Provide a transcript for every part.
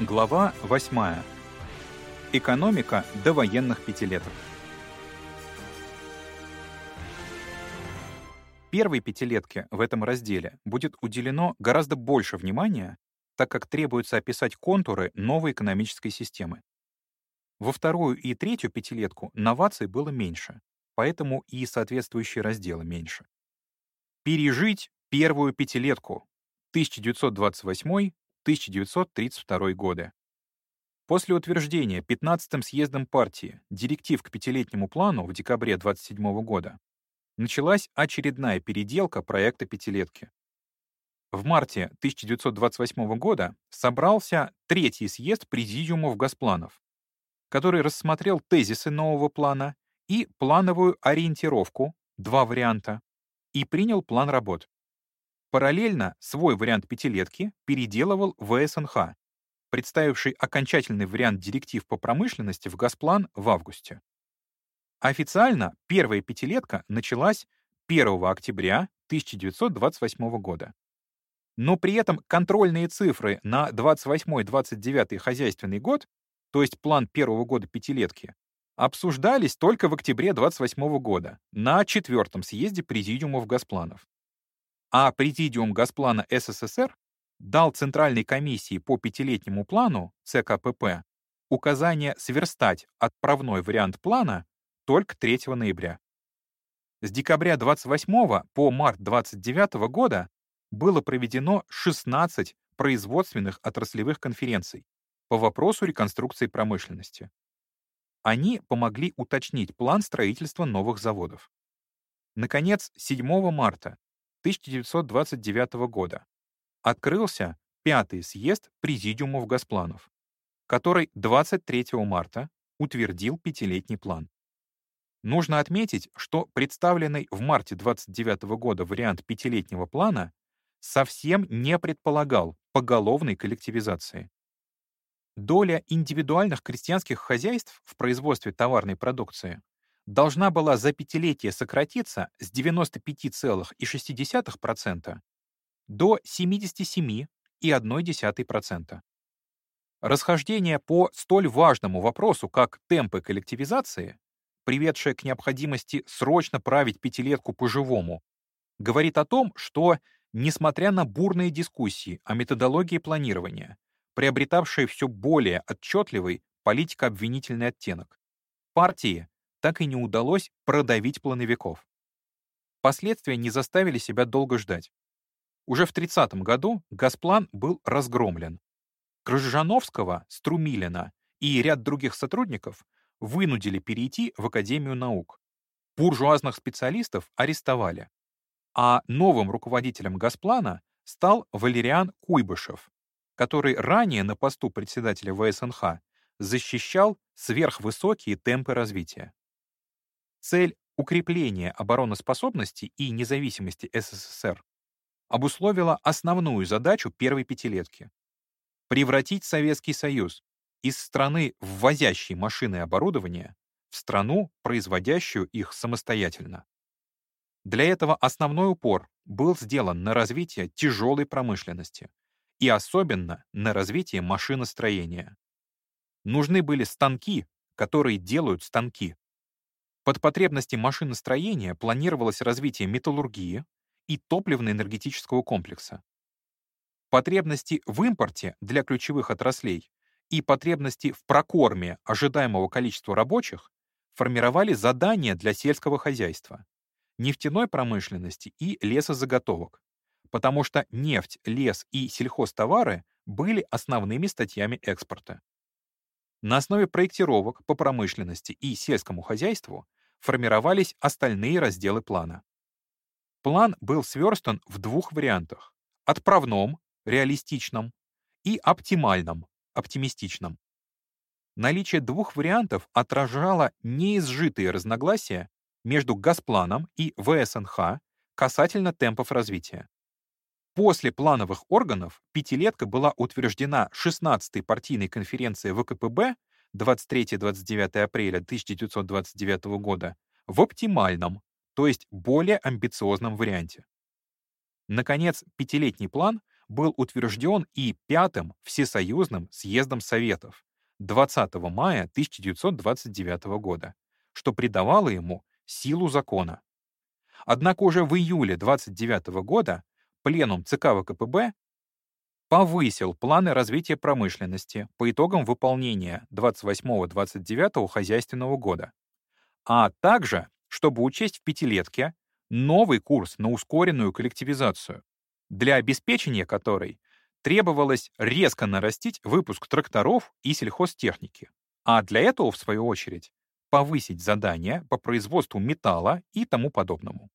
Глава 8. Экономика до военных пятилеток. Первой пятилетке в этом разделе будет уделено гораздо больше внимания, так как требуется описать контуры новой экономической системы. Во вторую и третью пятилетку новаций было меньше, поэтому и соответствующие разделы меньше. Пережить первую пятилетку 1928-1932 годы. После утверждения 15-м съездом партии директив к пятилетнему плану в декабре 27 года началась очередная переделка проекта пятилетки. В марте 1928 года собрался третий съезд президиумов Госпланов, который рассмотрел тезисы нового плана и плановую ориентировку, два варианта, и принял план работ. Параллельно свой вариант пятилетки переделывал ВСНХ, представивший окончательный вариант директив по промышленности в Госплан в августе. Официально первая пятилетка началась 1 октября 1928 года. Но при этом контрольные цифры на 28-29 хозяйственный год, то есть план первого года пятилетки, обсуждались только в октябре 28 года на четвертом съезде президиумов Госпланов а Президиум Госплана СССР дал Центральной комиссии по пятилетнему плану ЦКПП указание сверстать отправной вариант плана только 3 ноября. С декабря 28 по март 29 года было проведено 16 производственных отраслевых конференций по вопросу реконструкции промышленности. Они помогли уточнить план строительства новых заводов. Наконец, 7 марта 1929 года открылся пятый съезд президиумов Госпланов, который 23 марта утвердил пятилетний план. Нужно отметить, что представленный в марте 29 года вариант пятилетнего плана совсем не предполагал поголовной коллективизации. Доля индивидуальных крестьянских хозяйств в производстве товарной продукции должна была за пятилетие сократиться с 95,6% до 77,1%. Расхождение по столь важному вопросу, как темпы коллективизации, приведшее к необходимости срочно править пятилетку по-живому, говорит о том, что, несмотря на бурные дискуссии о методологии планирования, приобретавшие все более отчетливый политико-обвинительный оттенок, партии так и не удалось продавить плановиков. Последствия не заставили себя долго ждать. Уже в 30 году Газплан был разгромлен. Крыжановского, Струмилина и ряд других сотрудников вынудили перейти в Академию наук. Буржуазных специалистов арестовали. А новым руководителем Газплана стал Валериан Куйбышев, который ранее на посту председателя ВСНХ защищал сверхвысокие темпы развития. Цель укрепления обороноспособности и независимости СССР обусловила основную задачу первой пятилетки — превратить Советский Союз из страны, ввозящей машины и оборудование, в страну, производящую их самостоятельно. Для этого основной упор был сделан на развитие тяжелой промышленности и особенно на развитие машиностроения. Нужны были станки, которые делают станки. Под потребности машиностроения планировалось развитие металлургии и топливно-энергетического комплекса. Потребности в импорте для ключевых отраслей и потребности в прокорме ожидаемого количества рабочих формировали задания для сельского хозяйства, нефтяной промышленности и лесозаготовок, потому что нефть, лес и сельхозтовары были основными статьями экспорта. На основе проектировок по промышленности и сельскому хозяйству формировались остальные разделы плана. План был сверстан в двух вариантах — отправном, реалистичном, и оптимальном, оптимистичном. Наличие двух вариантов отражало неизжитые разногласия между Газпланом и ВСНХ касательно темпов развития. После плановых органов пятилетка была утверждена 16-й партийной конференцией ВКПБ 23-29 апреля 1929 года в оптимальном, то есть более амбициозном варианте. Наконец, пятилетний план был утвержден и Пятым Всесоюзным съездом Советов 20 мая 1929 года, что придавало ему силу закона. Однако уже в июле 29 года Пленум ЦК ВКПБ повысил планы развития промышленности по итогам выполнения 28-29 хозяйственного года, а также, чтобы учесть в пятилетке новый курс на ускоренную коллективизацию, для обеспечения которой требовалось резко нарастить выпуск тракторов и сельхозтехники, а для этого, в свою очередь, повысить задания по производству металла и тому подобному.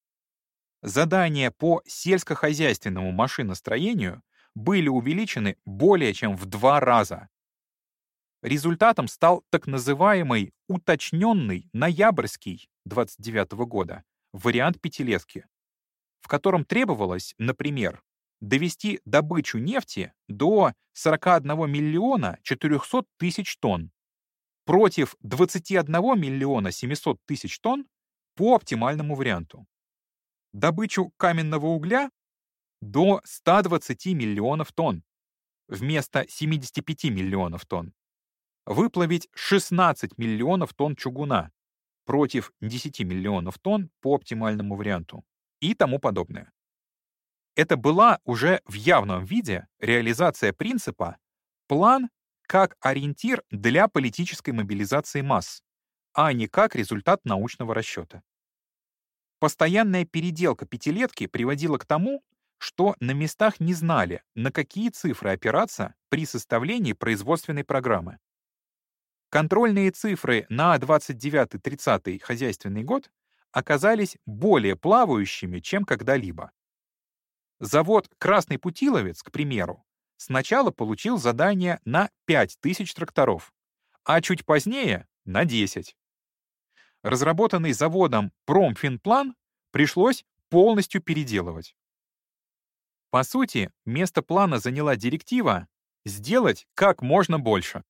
Задания по сельскохозяйственному машиностроению были увеличены более чем в два раза. Результатом стал так называемый уточненный ноябрьский 29 года вариант пятилетки, в котором требовалось, например, довести добычу нефти до 41 миллиона 400 тысяч тонн против 21 миллиона 700 тысяч тонн по оптимальному варианту. Добычу каменного угля до 120 миллионов тонн вместо 75 миллионов тонн. Выплавить 16 миллионов тонн чугуна против 10 миллионов тонн по оптимальному варианту и тому подобное. Это была уже в явном виде реализация принципа «план как ориентир для политической мобилизации масс», а не как результат научного расчета. Постоянная переделка пятилетки приводила к тому, что на местах не знали, на какие цифры опираться при составлении производственной программы. Контрольные цифры на 29-30 хозяйственный год оказались более плавающими, чем когда-либо. Завод «Красный Путиловец», к примеру, сначала получил задание на 5000 тракторов, а чуть позднее — на 10. Разработанный заводом промфинплан пришлось полностью переделывать. По сути, место плана заняла директива «сделать как можно больше».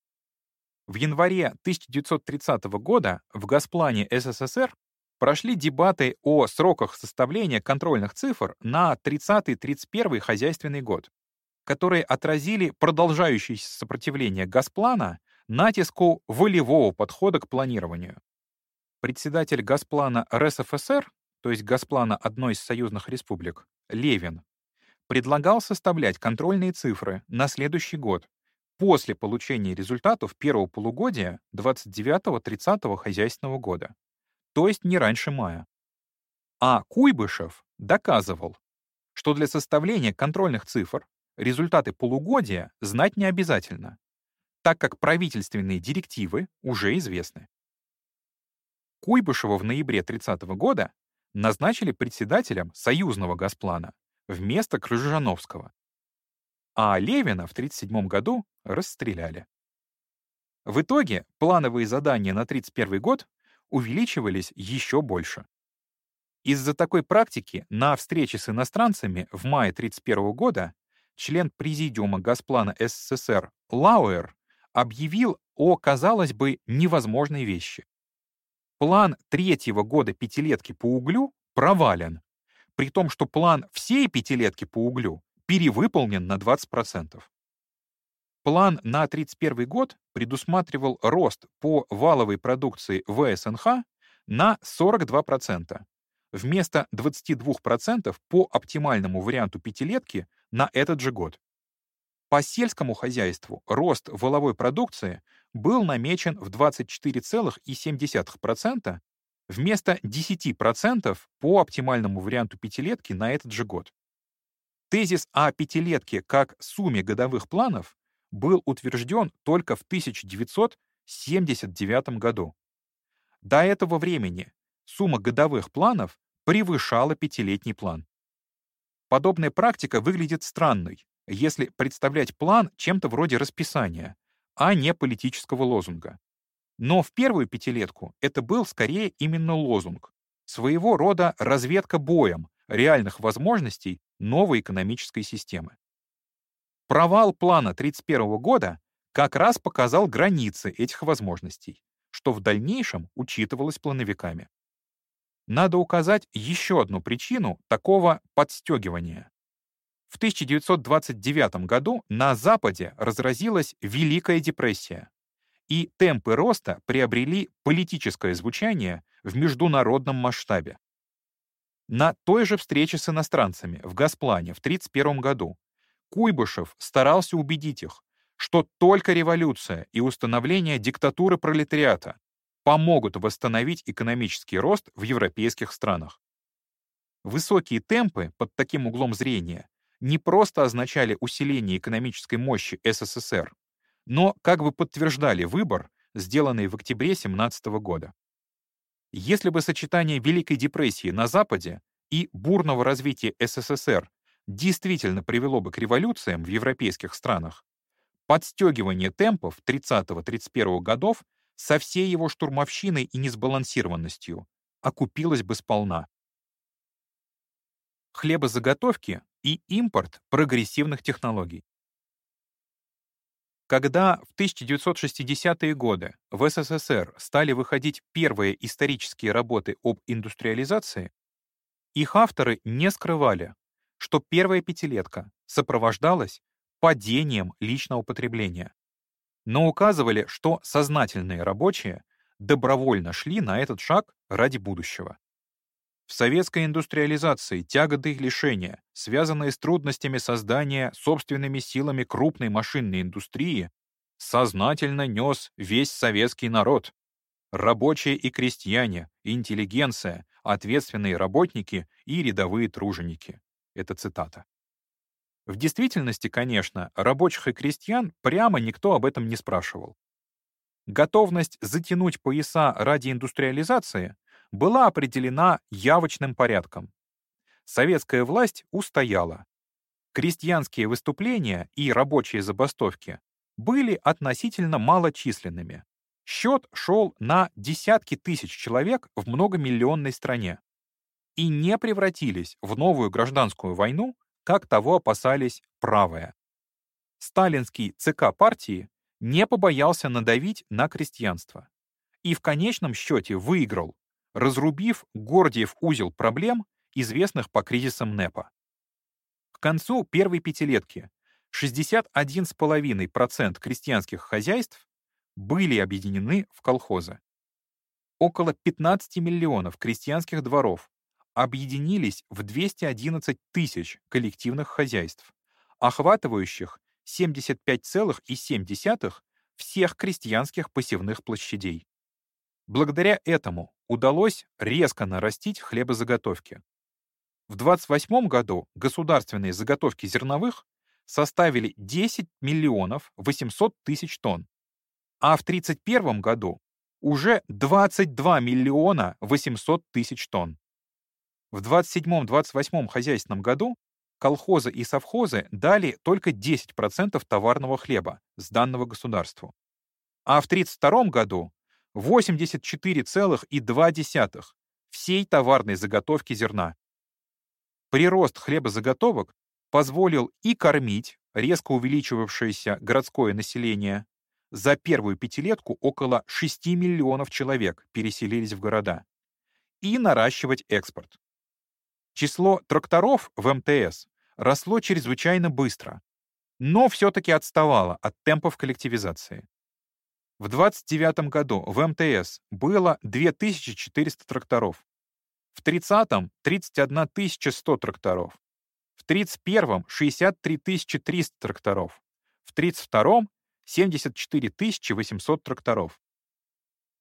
В январе 1930 года в Госплане СССР прошли дебаты о сроках составления контрольных цифр на 30-31 хозяйственный год, которые отразили продолжающееся сопротивление Госплана натиску волевого подхода к планированию. Председатель Госплана РСФСР, то есть Госплана одной из союзных республик, Левин, предлагал составлять контрольные цифры на следующий год после получения результатов первого полугодия 29-30 хозяйственного года, то есть не раньше мая. А Куйбышев доказывал, что для составления контрольных цифр результаты полугодия знать не обязательно, так как правительственные директивы уже известны. Куйбышева в ноябре 30 года назначили председателем союзного госплана вместо Крыжановского. А Левина в 1937 году расстреляли. В итоге плановые задания на 1931 год увеличивались еще больше. Из-за такой практики на встрече с иностранцами в мае 1931 года член Президиума Госплана СССР Лауэр объявил о, казалось бы, невозможной вещи. План третьего года пятилетки по углю провален, при том, что план всей пятилетки по углю перевыполнен на 20%. План на 31 год предусматривал рост по валовой продукции ВСНХ на 42%, вместо 22% по оптимальному варианту пятилетки на этот же год. По сельскому хозяйству рост валовой продукции был намечен в 24,7% вместо 10% по оптимальному варианту пятилетки на этот же год. Тезис о пятилетке как сумме годовых планов был утвержден только в 1979 году. До этого времени сумма годовых планов превышала пятилетний план. Подобная практика выглядит странной, если представлять план чем-то вроде расписания, а не политического лозунга. Но в первую пятилетку это был скорее именно лозунг, своего рода разведка боем реальных возможностей новой экономической системы. Провал плана 1931 года как раз показал границы этих возможностей, что в дальнейшем учитывалось плановиками. Надо указать еще одну причину такого подстегивания. В 1929 году на Западе разразилась Великая депрессия, и темпы роста приобрели политическое звучание в международном масштабе. На той же встрече с иностранцами в Газплане в 1931 году Куйбышев старался убедить их, что только революция и установление диктатуры пролетариата помогут восстановить экономический рост в европейских странах. Высокие темпы под таким углом зрения не просто означали усиление экономической мощи СССР, но как бы подтверждали выбор, сделанный в октябре 17 года. Если бы сочетание Великой депрессии на Западе и бурного развития СССР действительно привело бы к революциям в европейских странах, подстегивание темпов 30-31 годов со всей его штурмовщиной и несбалансированностью окупилось бы сполна. Хлебозаготовки и импорт прогрессивных технологий. Когда в 1960-е годы в СССР стали выходить первые исторические работы об индустриализации, их авторы не скрывали, что первая пятилетка сопровождалась падением личного потребления, но указывали, что сознательные рабочие добровольно шли на этот шаг ради будущего. В советской индустриализации тяготы их лишения, связанные с трудностями создания собственными силами крупной машинной индустрии, сознательно нес весь советский народ. Рабочие и крестьяне, интеллигенция, ответственные работники и рядовые труженики. Это цитата. В действительности, конечно, рабочих и крестьян прямо никто об этом не спрашивал. Готовность затянуть пояса ради индустриализации была определена явочным порядком. Советская власть устояла. Крестьянские выступления и рабочие забастовки были относительно малочисленными. Счет шел на десятки тысяч человек в многомиллионной стране и не превратились в новую гражданскую войну, как того опасались правые. Сталинский ЦК партии не побоялся надавить на крестьянство и в конечном счете выиграл, разрубив Гордиев узел проблем, известных по кризисам НЭПа. К концу первой пятилетки 61,5% крестьянских хозяйств были объединены в колхозы. Около 15 миллионов крестьянских дворов объединились в 211 тысяч коллективных хозяйств, охватывающих 75,7 всех крестьянских посевных площадей. Благодаря этому удалось резко нарастить хлебозаготовки. В 28 году государственные заготовки зерновых составили 10 миллионов 800 тысяч тонн, а в 1931 году уже 22 миллиона 800 тысяч тонн. В 27-28 хозяйственном году колхозы и совхозы дали только 10% товарного хлеба, сданного государству. А в 1932 году 84,2% всей товарной заготовки зерна. Прирост хлебозаготовок позволил и кормить резко увеличивавшееся городское население. За первую пятилетку около 6 миллионов человек переселились в города. И наращивать экспорт. Число тракторов в МТС росло чрезвычайно быстро, но все-таки отставало от темпов коллективизации. В 29 году в МТС было 2400 тракторов, в 30-м — 31 100 тракторов, в 31-м — 63 300 тракторов, в 32-м — 74 800 тракторов.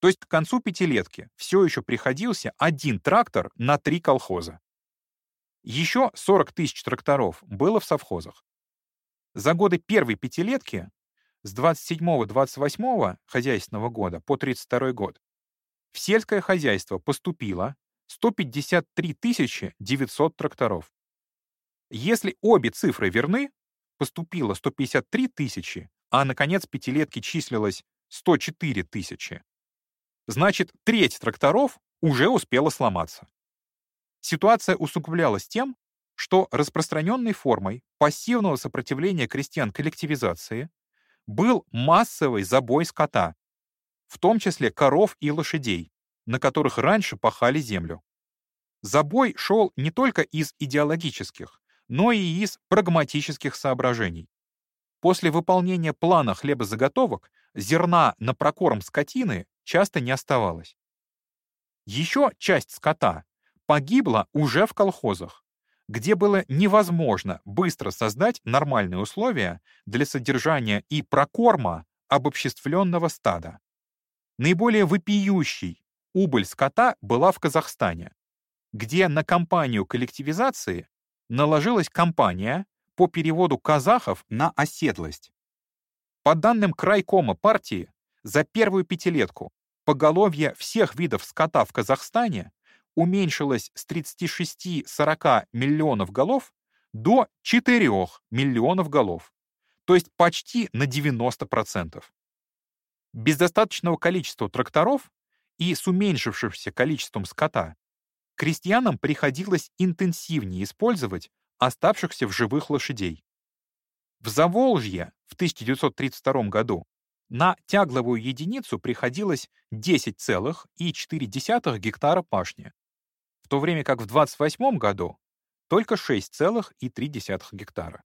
То есть к концу пятилетки все еще приходился один трактор на три колхоза. Еще 40 тысяч тракторов было в совхозах. За годы первой пятилетки, с 27-28 хозяйственного года по 32 год, в сельское хозяйство поступило 153 900 тракторов. Если обе цифры верны, поступило 153 тысячи, а на конец пятилетки числилось 104 тысячи, значит, треть тракторов уже успела сломаться. Ситуация усугублялась тем, что распространенной формой пассивного сопротивления крестьян коллективизации был массовый забой скота, в том числе коров и лошадей, на которых раньше пахали землю. Забой шел не только из идеологических, но и из прагматических соображений. После выполнения плана хлебозаготовок зерна на прокорм скотины часто не оставалось. Еще часть скота погибла уже в колхозах, где было невозможно быстро создать нормальные условия для содержания и прокорма обобществленного стада. Наиболее вопиющий убыль скота была в Казахстане, где на кампанию коллективизации наложилась кампания по переводу казахов на оседлость. По данным крайкома партии, за первую пятилетку поголовье всех видов скота в Казахстане уменьшилось с 36-40 миллионов голов до 4 миллионов голов, то есть почти на 90%. Без достаточного количества тракторов и с уменьшившимся количеством скота крестьянам приходилось интенсивнее использовать оставшихся в живых лошадей. В Заволжье в 1932 году на тягловую единицу приходилось 10,4 гектара пашни, в то время как в 1928 году только 6,3 гектара.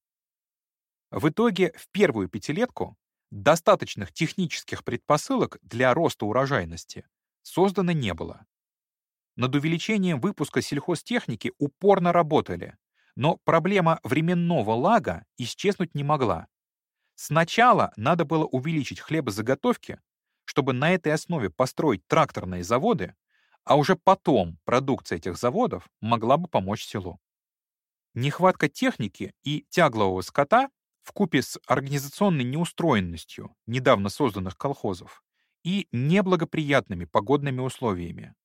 В итоге в первую пятилетку достаточных технических предпосылок для роста урожайности создано не было. Над увеличением выпуска сельхозтехники упорно работали, но проблема временного лага исчезнуть не могла. Сначала надо было увеличить хлебозаготовки, чтобы на этой основе построить тракторные заводы, а уже потом продукция этих заводов могла бы помочь селу. Нехватка техники и тяглового скота в купе с организационной неустроенностью недавно созданных колхозов и неблагоприятными погодными условиями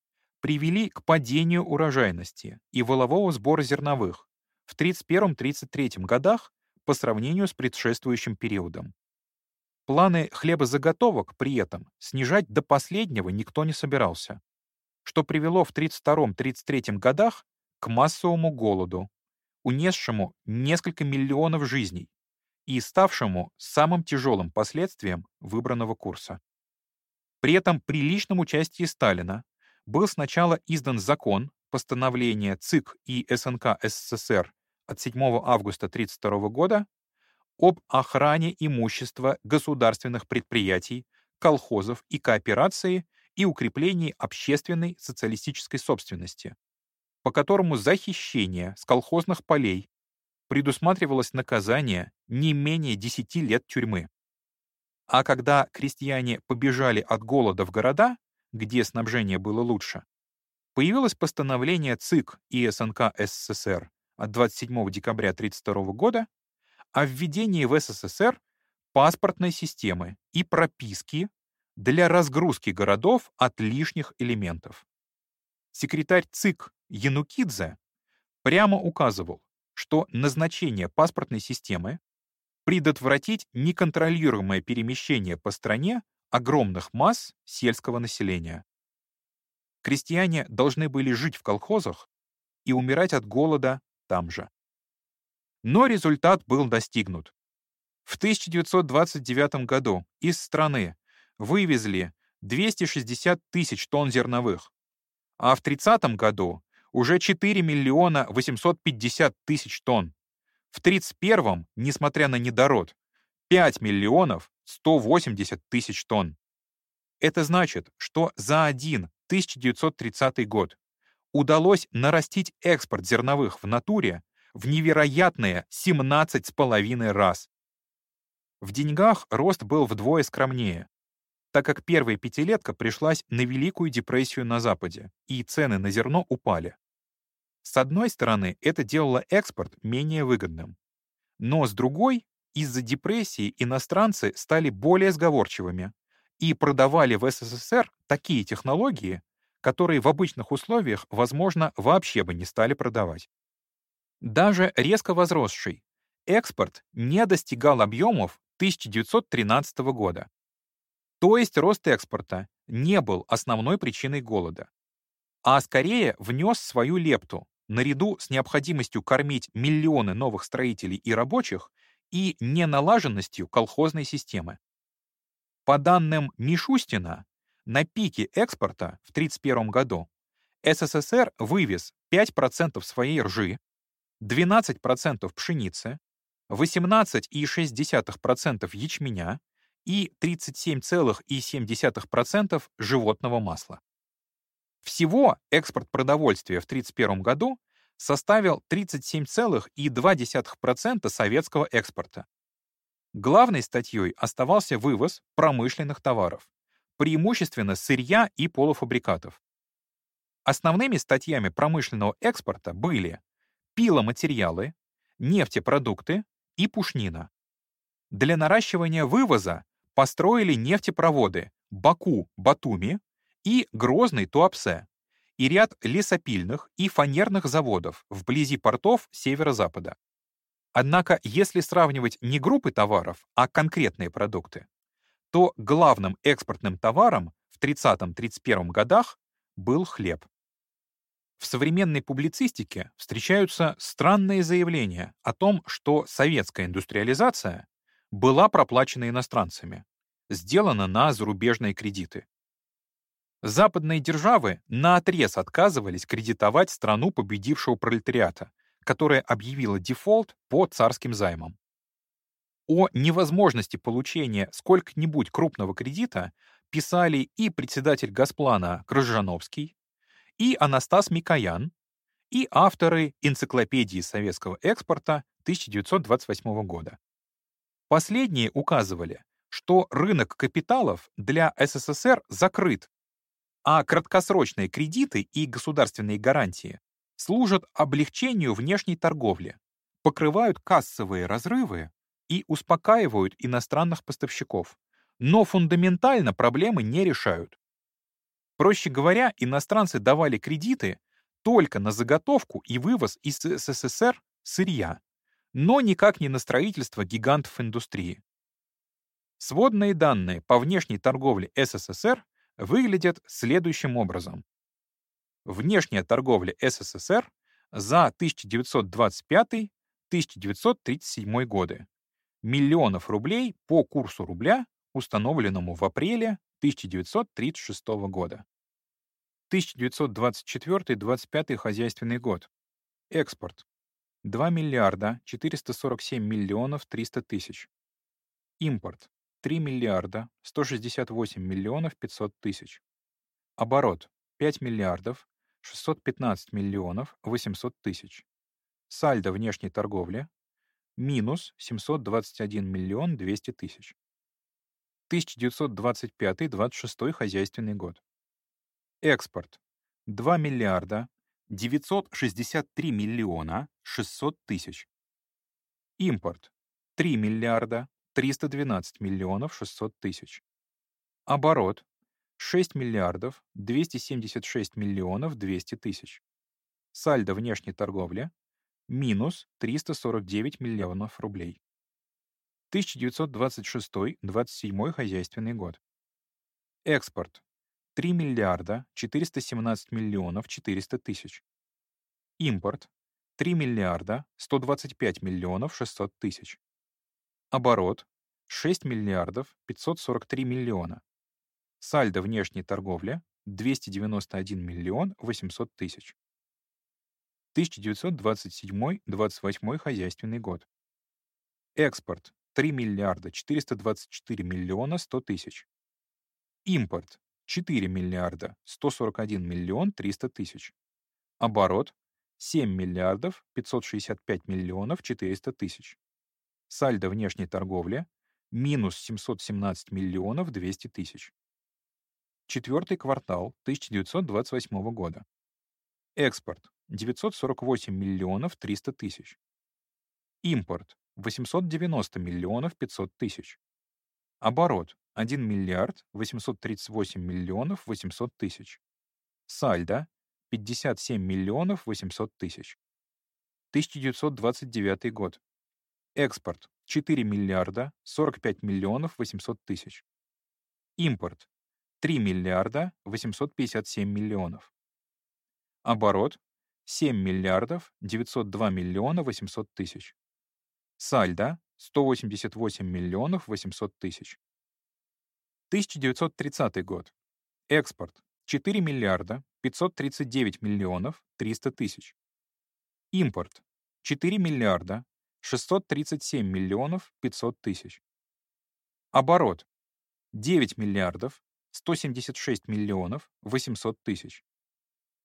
привели к падению урожайности и волового сбора зерновых в 31-33 годах по сравнению с предшествующим периодом. Планы хлебозаготовок при этом снижать до последнего никто не собирался, что привело в 32-33 годах к массовому голоду, унесшему несколько миллионов жизней и ставшему самым тяжелым последствием выбранного курса. При этом при личном участии Сталина был сначала издан закон, постановление ЦИК и СНК СССР от 7 августа 1932 года об охране имущества государственных предприятий, колхозов и кооперации и укреплении общественной социалистической собственности, по которому за хищение с колхозных полей предусматривалось наказание не менее 10 лет тюрьмы. А когда крестьяне побежали от голода в города, где снабжение было лучше, появилось постановление ЦИК и СНК СССР от 27 декабря 1932 года о введении в СССР паспортной системы и прописки для разгрузки городов от лишних элементов. Секретарь ЦИК Янукидзе прямо указывал, что назначение паспортной системы предотвратить неконтролируемое перемещение по стране огромных масс сельского населения. Крестьяне должны были жить в колхозах и умирать от голода там же. Но результат был достигнут. В 1929 году из страны вывезли 260 тысяч тонн зерновых, а в 30 году уже 4 миллиона 850 тысяч тонн. В 31-м, несмотря на недород, 5 миллионов 180 тысяч тонн. Это значит, что за один 1930 год удалось нарастить экспорт зерновых в натуре в невероятные 17,5 раз. В деньгах рост был вдвое скромнее, так как первая пятилетка пришлась на Великую депрессию на Западе, и цены на зерно упали. С одной стороны, это делало экспорт менее выгодным. Но с другой, из-за депрессии иностранцы стали более сговорчивыми и продавали в СССР такие технологии, которые в обычных условиях, возможно, вообще бы не стали продавать. Даже резко возросший экспорт не достигал объемов 1913 года. То есть рост экспорта не был основной причиной голода, а скорее внес свою лепту наряду с необходимостью кормить миллионы новых строителей и рабочих и неналаженностью колхозной системы. По данным Мишустина, на пике экспорта в 1931 году СССР вывез 5% своей ржи, 12% пшеницы, 18,6% ячменя и 37,7% животного масла. Всего экспорт продовольствия в 1931 году составил 37,2% советского экспорта. Главной статьей оставался вывоз промышленных товаров, преимущественно сырья и полуфабрикатов. Основными статьями промышленного экспорта были пиломатериалы, нефтепродукты и пушнина. Для наращивания вывоза построили нефтепроводы Баку-Батуми и Грозный Туапсе и ряд лесопильных и фанерных заводов вблизи портов северо-запада. Однако, если сравнивать не группы товаров, а конкретные продукты, то главным экспортным товаром в 30-31 годах был хлеб. В современной публицистике встречаются странные заявления о том, что советская индустриализация была проплачена иностранцами, сделана на зарубежные кредиты. Западные державы наотрез отказывались кредитовать страну победившего пролетариата, которая объявила дефолт по царским займам. О невозможности получения сколько-нибудь крупного кредита писали и председатель Госплана Крыжановский, и Анастас Микоян, и авторы энциклопедии советского экспорта 1928 года. Последние указывали, что рынок капиталов для СССР закрыт, а краткосрочные кредиты и государственные гарантии служат облегчению внешней торговли, покрывают кассовые разрывы и успокаивают иностранных поставщиков, но фундаментально проблемы не решают. Проще говоря, иностранцы давали кредиты только на заготовку и вывоз из СССР сырья, но никак не на строительство гигантов индустрии. Сводные данные по внешней торговле СССР выглядят следующим образом. Внешняя торговля СССР за 1925-1937 годы. Миллионов рублей по курсу рубля, установленному в апреле 1936 года. 1924-25 хозяйственный год. Экспорт. 2 миллиарда 447 миллионов 300 тысяч. Импорт. 3 миллиарда 168 миллионов 500 тысяч. Оборот. 5 миллиардов 615 миллионов 800 тысяч. Сальдо внешней торговли. Минус 721 миллион 200 тысяч. 1925-26 хозяйственный год. Экспорт. 2 миллиарда 963 миллиона 600 тысяч. Импорт. 3 миллиарда 312 миллионов 600 тысяч. Оборот. 6 миллиардов 276 миллионов 200 тысяч. Сальдо внешней торговли. Минус 349 миллионов рублей. 1926-27 хозяйственный год. Экспорт 3 миллиарда 417 миллионов 400 тысяч. Импорт 3 миллиарда 125 миллионов 600 тысяч. Оборот 6 миллиардов 543 миллиона. Сальдо внешней торговли 291 миллион 800 тысяч. 1927-28 хозяйственный год. Экспорт 3 миллиарда 424 миллиона 100 тысяч. Импорт 4 миллиарда 141 миллион 300 тысяч. Оборот 7 миллиардов 565 миллионов 400 тысяч. Сальдо внешней торговли минус 717 миллионов 200 тысяч. Четвертый квартал 1928 года. Экспорт 948 миллионов 300 тысяч. Импорт 890 миллионов 500 тысяч. Оборот 1 миллиард 838 миллионов 800 тысяч. Сальдо 57 миллионов 800 тысяч. 1929 год. Экспорт 4 миллиарда 45 миллионов 800 тысяч. Импорт 3 миллиарда 857 миллионов. Оборот 7 миллиардов 902 миллиона 800 тысяч. Сальдо 188 миллионов 800 тысяч. 1930 год. Экспорт 4 миллиарда 539 миллионов 300 тысяч. Импорт 4 миллиарда 637 миллионов 500 тысяч. Оборот 9 миллиардов 176 миллионов 800 тысяч.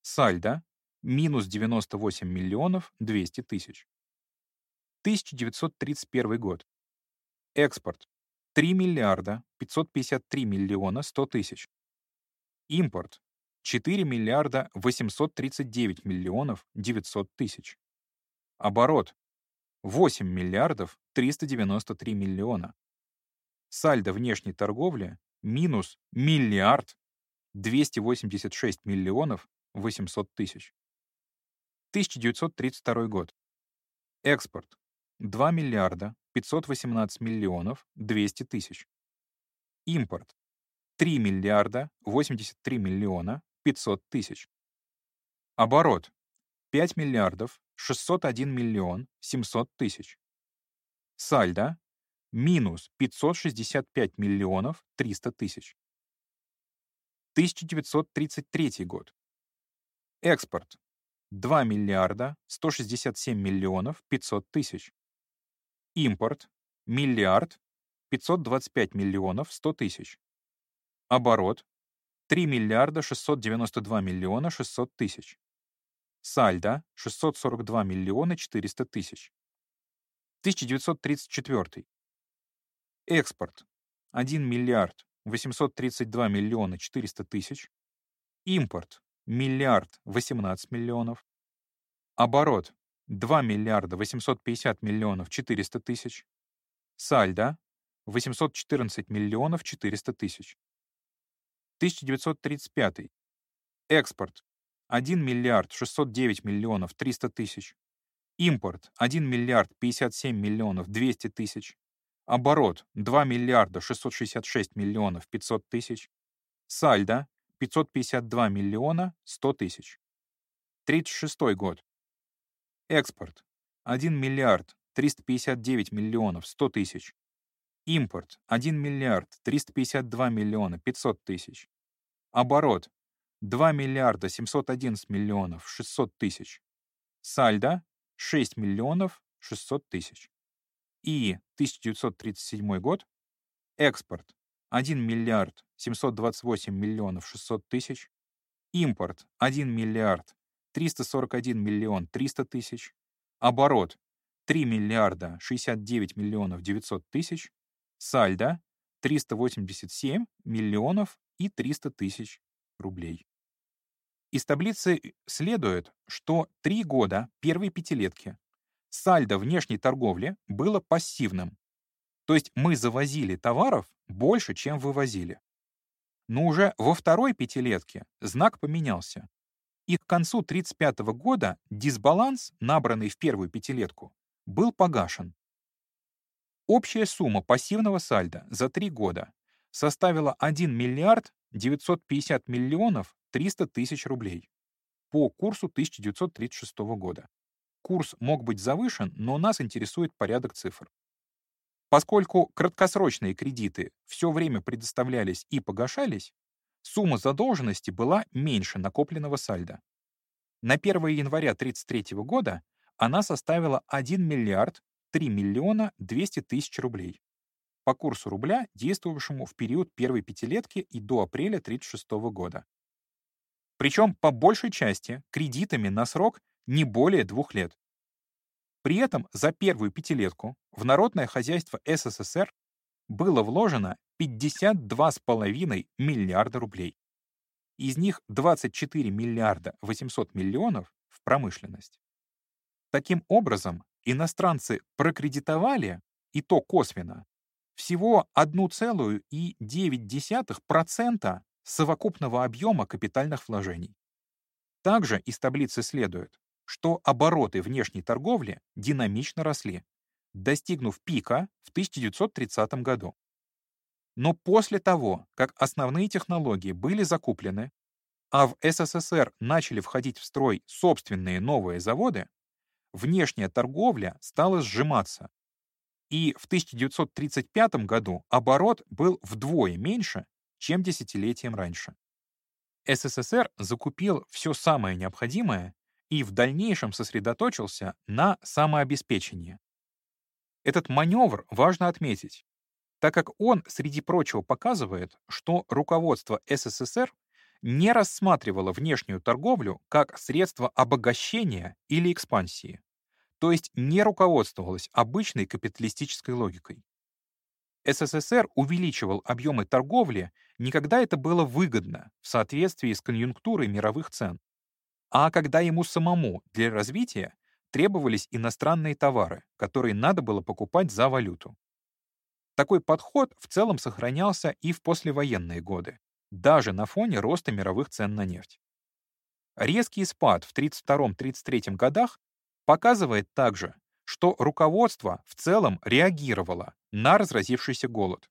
Сальдо минус 98 миллионов 200 тысяч. 1931 год. Экспорт 3 миллиарда 553 миллиона 100 тысяч. Импорт 4 миллиарда 839 миллионов 900 тысяч. Оборот 8 миллиардов 393 миллиона. Сальдо внешней торговли минус миллиард 286 миллионов 800 тысяч. 1932 год. Экспорт 2 миллиарда 518 миллионов 200 тысяч. Импорт 3 миллиарда 83 миллиона 500 тысяч. Оборот 5 миллиардов 601 миллион 700 тысяч. Сальдо минус 565 миллионов 300 тысяч. 1933 год. Экспорт 2 миллиарда 167 миллионов 500 тысяч. Импорт миллиард 525 миллионов 100 тысяч. Оборот 3 миллиарда 692 миллиона 600 тысяч. Сальдо 642 миллиона 400 тысяч. 1934. Экспорт 1 миллиард 832 миллиона 400 тысяч. Импорт миллиард 18 миллионов. Оборот 2 миллиарда 850 миллионов 400 тысяч. Сальдо 814 миллионов 400 тысяч. 1935. Экспорт 1 миллиард 609 миллионов 300 тысяч. Импорт 1 миллиард 57 миллионов 200 тысяч. Оборот 2 миллиарда 666 миллионов 500 тысяч. Сальдо 552 миллиона 100 тысяч. 36 год. Экспорт 1 миллиард 359 миллионов 100 тысяч. Импорт 1 миллиард 352 миллиона 500 тысяч. Оборот 2 миллиарда 711 миллионов 600 тысяч. Сальдо 6 миллионов 600 тысяч и 1937 год, экспорт 1 миллиард 728 миллионов 600 тысяч, импорт 1 миллиард 341 миллион 300 тысяч, оборот 3 миллиарда 69 миллионов 900 тысяч, сальдо 387 миллионов и 300 тысяч рублей. Из таблицы следует, что три года первой пятилетки сальдо внешней торговли было пассивным. То есть мы завозили товаров больше, чем вывозили. Но уже во второй пятилетке знак поменялся. И к концу 1935 года дисбаланс, набранный в первую пятилетку, был погашен. Общая сумма пассивного сальда за три года составила 1 миллиард 950 миллионов 300 тысяч рублей по курсу 1936 года. Курс мог быть завышен, но нас интересует порядок цифр. Поскольку краткосрочные кредиты все время предоставлялись и погашались, сумма задолженности была меньше накопленного сальда. На 1 января 1933 года она составила 1 миллиард 3 миллиона 200 тысяч рублей по курсу рубля, действовавшему в период первой пятилетки и до апреля 1936 года. Причем по большей части кредитами на срок не более двух лет. При этом за первую пятилетку в народное хозяйство СССР было вложено 52,5 миллиарда рублей. Из них 24 миллиарда 800 миллионов в промышленность. Таким образом, иностранцы прокредитовали, и то косвенно, всего 1,9% совокупного объема капитальных вложений. Также из таблицы следует, что обороты внешней торговли динамично росли, достигнув пика в 1930 году. Но после того, как основные технологии были закуплены, а в СССР начали входить в строй собственные новые заводы, внешняя торговля стала сжиматься. И в 1935 году оборот был вдвое меньше, чем десятилетием раньше. СССР закупил все самое необходимое и в дальнейшем сосредоточился на самообеспечении. Этот маневр важно отметить, так как он, среди прочего, показывает, что руководство СССР не рассматривало внешнюю торговлю как средство обогащения или экспансии, то есть не руководствовалось обычной капиталистической логикой. СССР увеличивал объемы торговли не когда это было выгодно в соответствии с конъюнктурой мировых цен, а когда ему самому для развития требовались иностранные товары, которые надо было покупать за валюту. Такой подход в целом сохранялся и в послевоенные годы, даже на фоне роста мировых цен на нефть. Резкий спад в 1932-1933 годах показывает также, что руководство в целом реагировало на разразившийся голод,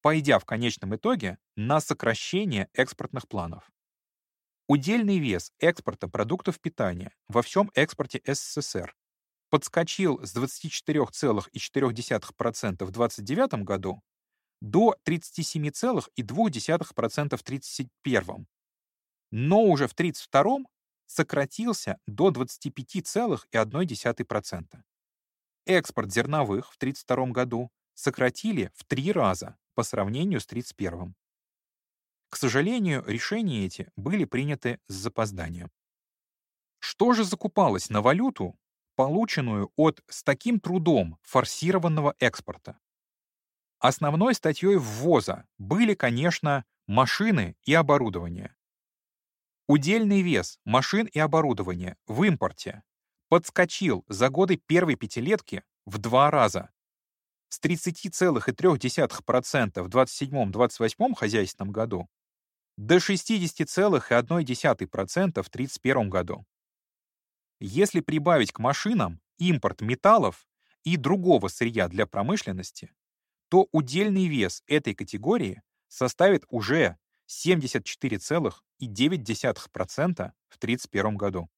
пойдя в конечном итоге на сокращение экспортных планов. Удельный вес экспорта продуктов питания во всем экспорте СССР подскочил с 24,4% в 29 году до 37,2% в 31 но уже в 32 сократился до 25,1%. Экспорт зерновых в 32 году сократили в три раза по сравнению с 31 К сожалению, решения эти были приняты с запозданием. Что же закупалось на валюту, полученную от с таким трудом форсированного экспорта? Основной статьей ввоза были, конечно, машины и оборудование. Удельный вес машин и оборудования в импорте подскочил за годы первой пятилетки в два раза. С 30,3% в 27-28 хозяйственном году до 60,1% в 1931 году. Если прибавить к машинам импорт металлов и другого сырья для промышленности, то удельный вес этой категории составит уже 74,9% в 1931 году.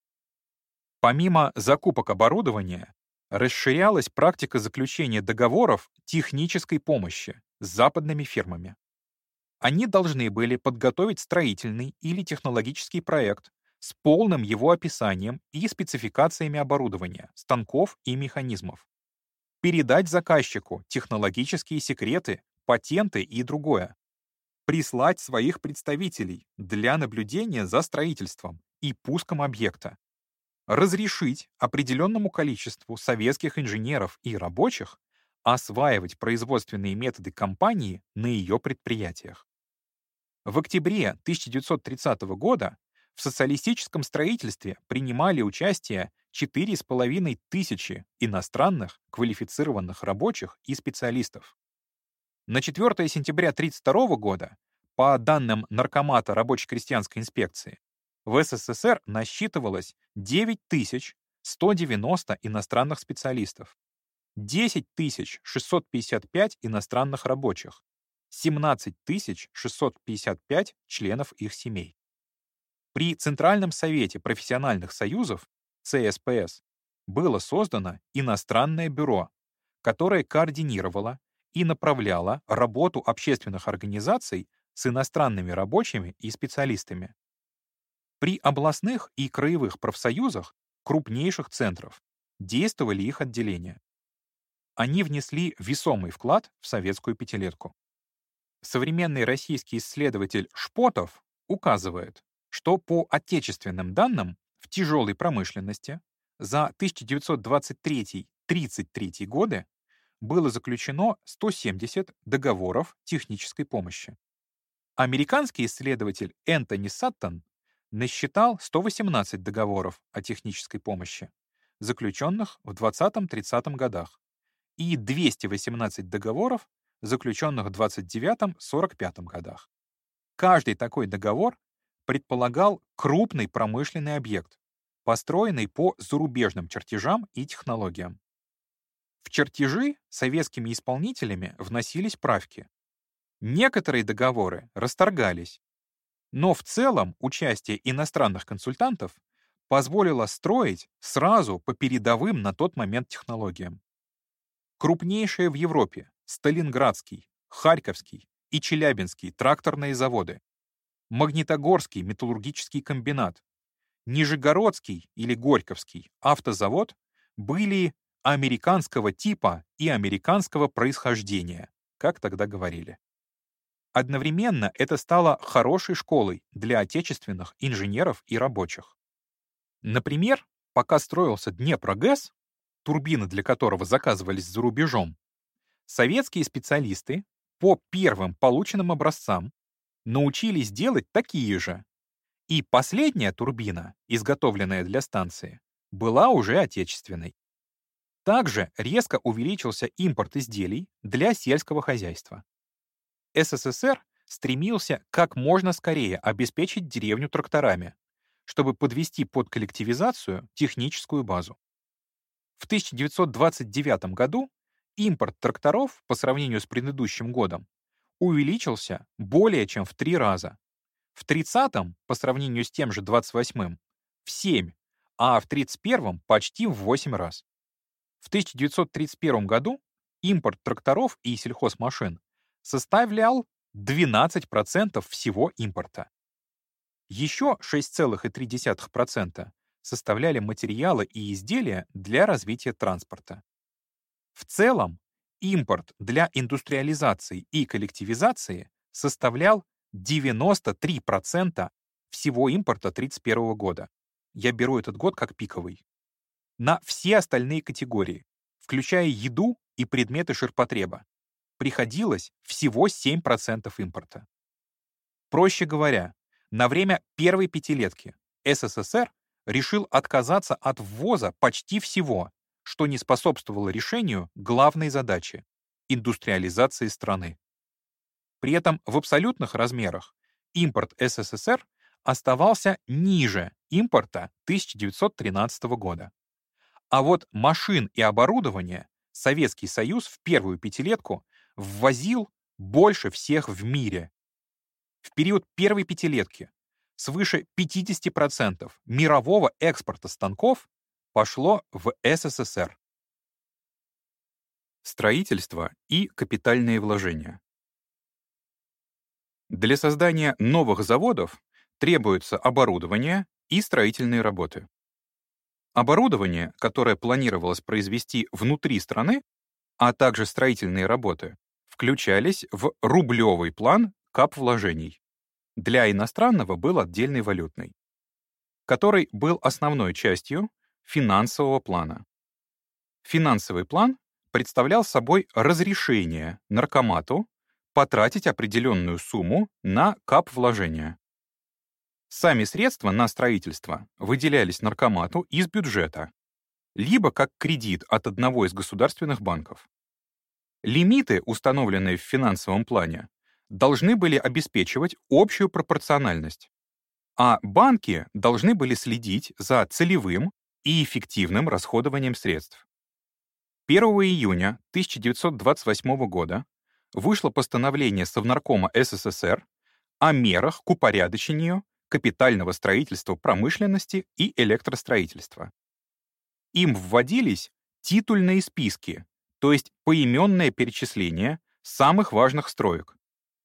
Помимо закупок оборудования, расширялась практика заключения договоров технической помощи с западными фирмами. Они должны были подготовить строительный или технологический проект с полным его описанием и спецификациями оборудования, станков и механизмов. Передать заказчику технологические секреты, патенты и другое. Прислать своих представителей для наблюдения за строительством и пуском объекта разрешить определенному количеству советских инженеров и рабочих осваивать производственные методы компании на ее предприятиях. В октябре 1930 года в социалистическом строительстве принимали участие 4,5 тысячи иностранных квалифицированных рабочих и специалистов. На 4 сентября 1932 года, по данным Наркомата рабоче-крестьянской инспекции, в СССР насчитывалось 9190 иностранных специалистов, 10655 иностранных рабочих, 17655 членов их семей. При Центральном совете профессиональных союзов ЦСПС было создано иностранное бюро, которое координировало и направляло работу общественных организаций с иностранными рабочими и специалистами. При областных и краевых профсоюзах крупнейших центров действовали их отделения. Они внесли весомый вклад в советскую пятилетку. Современный российский исследователь Шпотов указывает, что по отечественным данным в тяжелой промышленности за 1923-33 годы было заключено 170 договоров технической помощи. Американский исследователь Энтони Саттон насчитал 118 договоров о технической помощи, заключенных в 20-30 годах, и 218 договоров, заключенных в 29-45 годах. Каждый такой договор предполагал крупный промышленный объект, построенный по зарубежным чертежам и технологиям. В чертежи советскими исполнителями вносились правки. Некоторые договоры расторгались, но в целом участие иностранных консультантов позволило строить сразу по передовым на тот момент технологиям. Крупнейшие в Европе Сталинградский, Харьковский и Челябинский тракторные заводы, Магнитогорский металлургический комбинат, Нижегородский или Горьковский автозавод были американского типа и американского происхождения, как тогда говорили. Одновременно это стало хорошей школой для отечественных инженеров и рабочих. Например, пока строился Днепрогэс, турбины для которого заказывались за рубежом, советские специалисты по первым полученным образцам научились делать такие же. И последняя турбина, изготовленная для станции, была уже отечественной. Также резко увеличился импорт изделий для сельского хозяйства. СССР стремился как можно скорее обеспечить деревню тракторами, чтобы подвести под коллективизацию техническую базу. В 1929 году импорт тракторов по сравнению с предыдущим годом увеличился более чем в три раза. В 30-м, по сравнению с тем же 28-м, в 7, а в 31-м почти в 8 раз. В 1931 году импорт тракторов и сельхозмашин составлял 12% всего импорта. Еще 6,3% составляли материалы и изделия для развития транспорта. В целом, импорт для индустриализации и коллективизации составлял 93% всего импорта 1931 года. Я беру этот год как пиковый. На все остальные категории, включая еду и предметы ширпотреба, приходилось всего 7% импорта. Проще говоря, на время первой пятилетки СССР решил отказаться от ввоза почти всего, что не способствовало решению главной задачи — индустриализации страны. При этом в абсолютных размерах импорт СССР оставался ниже импорта 1913 года. А вот машин и оборудования Советский Союз в первую пятилетку ввозил больше всех в мире. В период первой пятилетки свыше 50% мирового экспорта станков пошло в СССР. Строительство и капитальные вложения. Для создания новых заводов требуется оборудование и строительные работы. Оборудование, которое планировалось произвести внутри страны, а также строительные работы, включались в рублевый план кап вложений. Для иностранного был отдельный валютный, который был основной частью финансового плана. Финансовый план представлял собой разрешение наркомату потратить определенную сумму на кап вложения. Сами средства на строительство выделялись наркомату из бюджета, либо как кредит от одного из государственных банков. Лимиты, установленные в финансовом плане, должны были обеспечивать общую пропорциональность, а банки должны были следить за целевым и эффективным расходованием средств. 1 июня 1928 года вышло постановление Совнаркома СССР о мерах к упорядочению капитального строительства промышленности и электростроительства. Им вводились титульные списки, то есть поименное перечисление самых важных строек.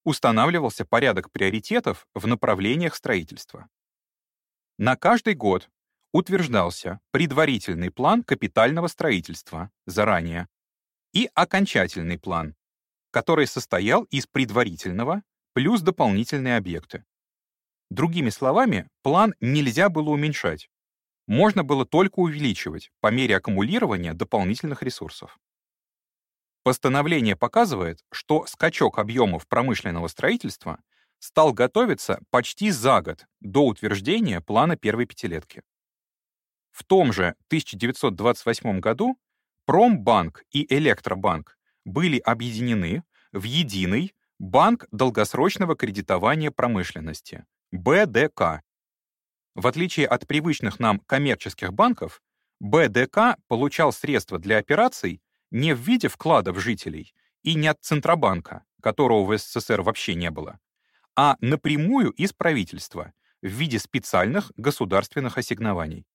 Устанавливался порядок приоритетов в направлениях строительства. На каждый год утверждался предварительный план капитального строительства заранее и окончательный план, который состоял из предварительного плюс дополнительные объекты. Другими словами, план нельзя было уменьшать. Можно было только увеличивать по мере аккумулирования дополнительных ресурсов. Постановление показывает, что скачок объемов промышленного строительства стал готовиться почти за год до утверждения плана первой пятилетки. В том же 1928 году Промбанк и Электробанк были объединены в единый Банк долгосрочного кредитования промышленности, БДК. В отличие от привычных нам коммерческих банков, БДК получал средства для операций не в виде вкладов жителей и не от Центробанка, которого в СССР вообще не было, а напрямую из правительства в виде специальных государственных ассигнований.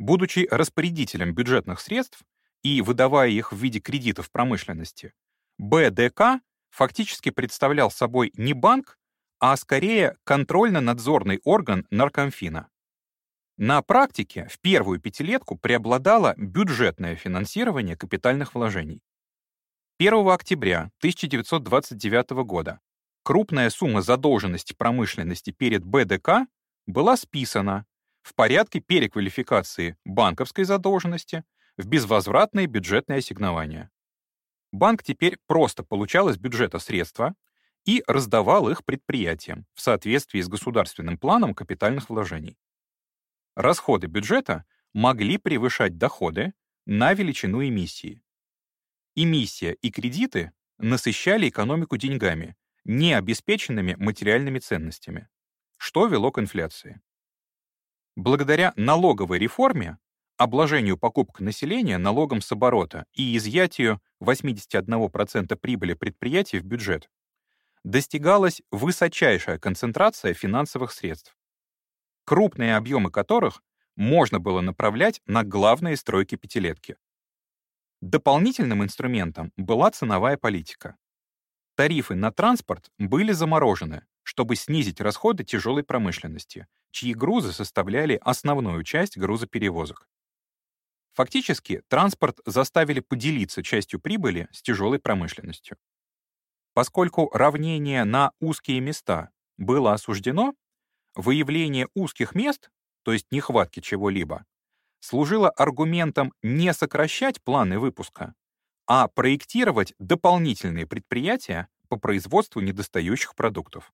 Будучи распорядителем бюджетных средств и выдавая их в виде кредитов промышленности, БДК фактически представлял собой не банк, а скорее контрольно-надзорный орган наркомфина. На практике в первую пятилетку преобладало бюджетное финансирование капитальных вложений. 1 октября 1929 года крупная сумма задолженности промышленности перед БДК была списана в порядке переквалификации банковской задолженности в безвозвратные бюджетные ассигнования. Банк теперь просто получал из бюджета средства и раздавал их предприятиям в соответствии с государственным планом капитальных вложений. Расходы бюджета могли превышать доходы на величину эмиссии. Эмиссия и кредиты насыщали экономику деньгами, не обеспеченными материальными ценностями, что вело к инфляции. Благодаря налоговой реформе, обложению покупок населения налогом с оборота и изъятию 81% прибыли предприятий в бюджет, достигалась высочайшая концентрация финансовых средств, крупные объемы которых можно было направлять на главные стройки пятилетки. Дополнительным инструментом была ценовая политика. Тарифы на транспорт были заморожены, чтобы снизить расходы тяжелой промышленности, чьи грузы составляли основную часть грузоперевозок. Фактически, транспорт заставили поделиться частью прибыли с тяжелой промышленностью. Поскольку равнение на узкие места было осуждено, выявление узких мест, то есть нехватки чего-либо, служило аргументом не сокращать планы выпуска, а проектировать дополнительные предприятия по производству недостающих продуктов.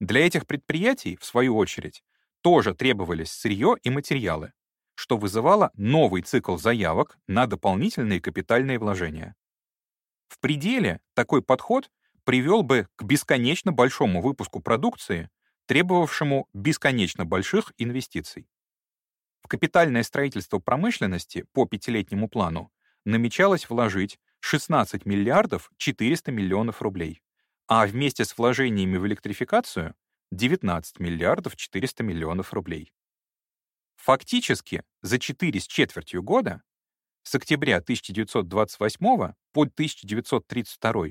Для этих предприятий, в свою очередь, тоже требовались сырье и материалы, что вызывало новый цикл заявок на дополнительные капитальные вложения. В пределе такой подход привел бы к бесконечно большому выпуску продукции, требовавшему бесконечно больших инвестиций. В капитальное строительство промышленности по пятилетнему плану намечалось вложить 16 миллиардов 400 миллионов рублей, а вместе с вложениями в электрификацию 19 миллиардов 400 миллионов рублей. Фактически за 4 с четвертью года, с октября 1928 по 1932,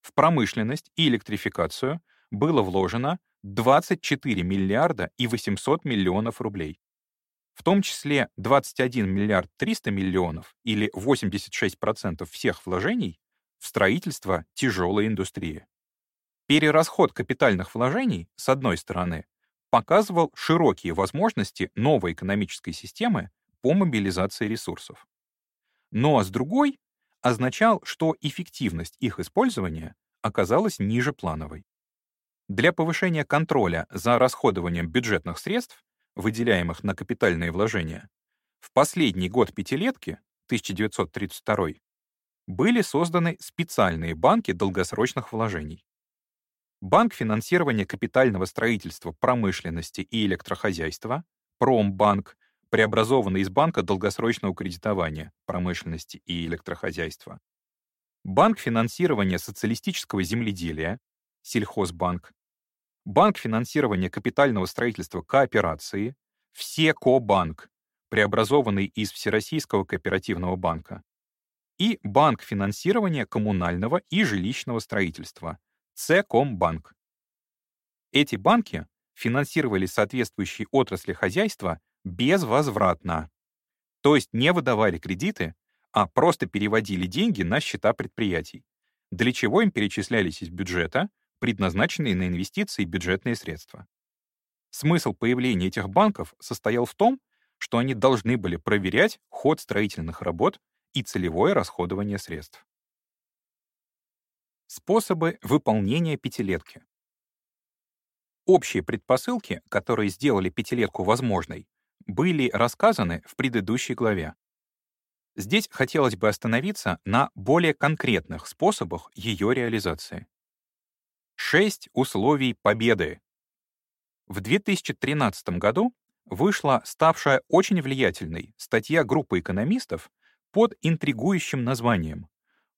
в промышленность и электрификацию было вложено 24 миллиарда и 800 миллионов рублей в том числе 21 миллиард 300 миллионов или 86% всех вложений в строительство тяжелой индустрии. Перерасход капитальных вложений, с одной стороны, показывал широкие возможности новой экономической системы по мобилизации ресурсов. Но с другой означал, что эффективность их использования оказалась ниже плановой. Для повышения контроля за расходованием бюджетных средств выделяемых на капитальные вложения, в последний год пятилетки, 1932, были созданы специальные банки долгосрочных вложений. Банк финансирования капитального строительства промышленности и электрохозяйства, Промбанк, преобразованный из Банка долгосрочного кредитования промышленности и электрохозяйства, Банк финансирования социалистического земледелия, Сельхозбанк, Банк финансирования капитального строительства кооперации, ВСЕКОБанк, преобразованный из Всероссийского кооперативного банка, и Банк финансирования коммунального и жилищного строительства, ЦКомбанк. Эти банки финансировали соответствующие отрасли хозяйства безвозвратно, то есть не выдавали кредиты, а просто переводили деньги на счета предприятий, для чего им перечислялись из бюджета предназначенные на инвестиции бюджетные средства. Смысл появления этих банков состоял в том, что они должны были проверять ход строительных работ и целевое расходование средств. Способы выполнения пятилетки. Общие предпосылки, которые сделали пятилетку возможной, были рассказаны в предыдущей главе. Здесь хотелось бы остановиться на более конкретных способах ее реализации. Шесть условий победы. В 2013 году вышла ставшая очень влиятельной статья группы экономистов под интригующим названием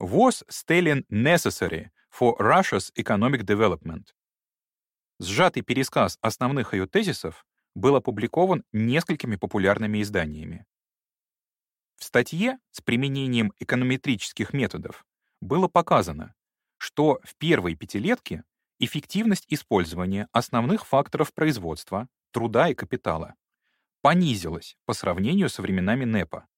«Was Stalin necessary for Russia's economic development?». Сжатый пересказ основных ее тезисов был опубликован несколькими популярными изданиями. В статье с применением эконометрических методов было показано, что в первой пятилетке эффективность использования основных факторов производства, труда и капитала понизилась по сравнению со временами НЭПа.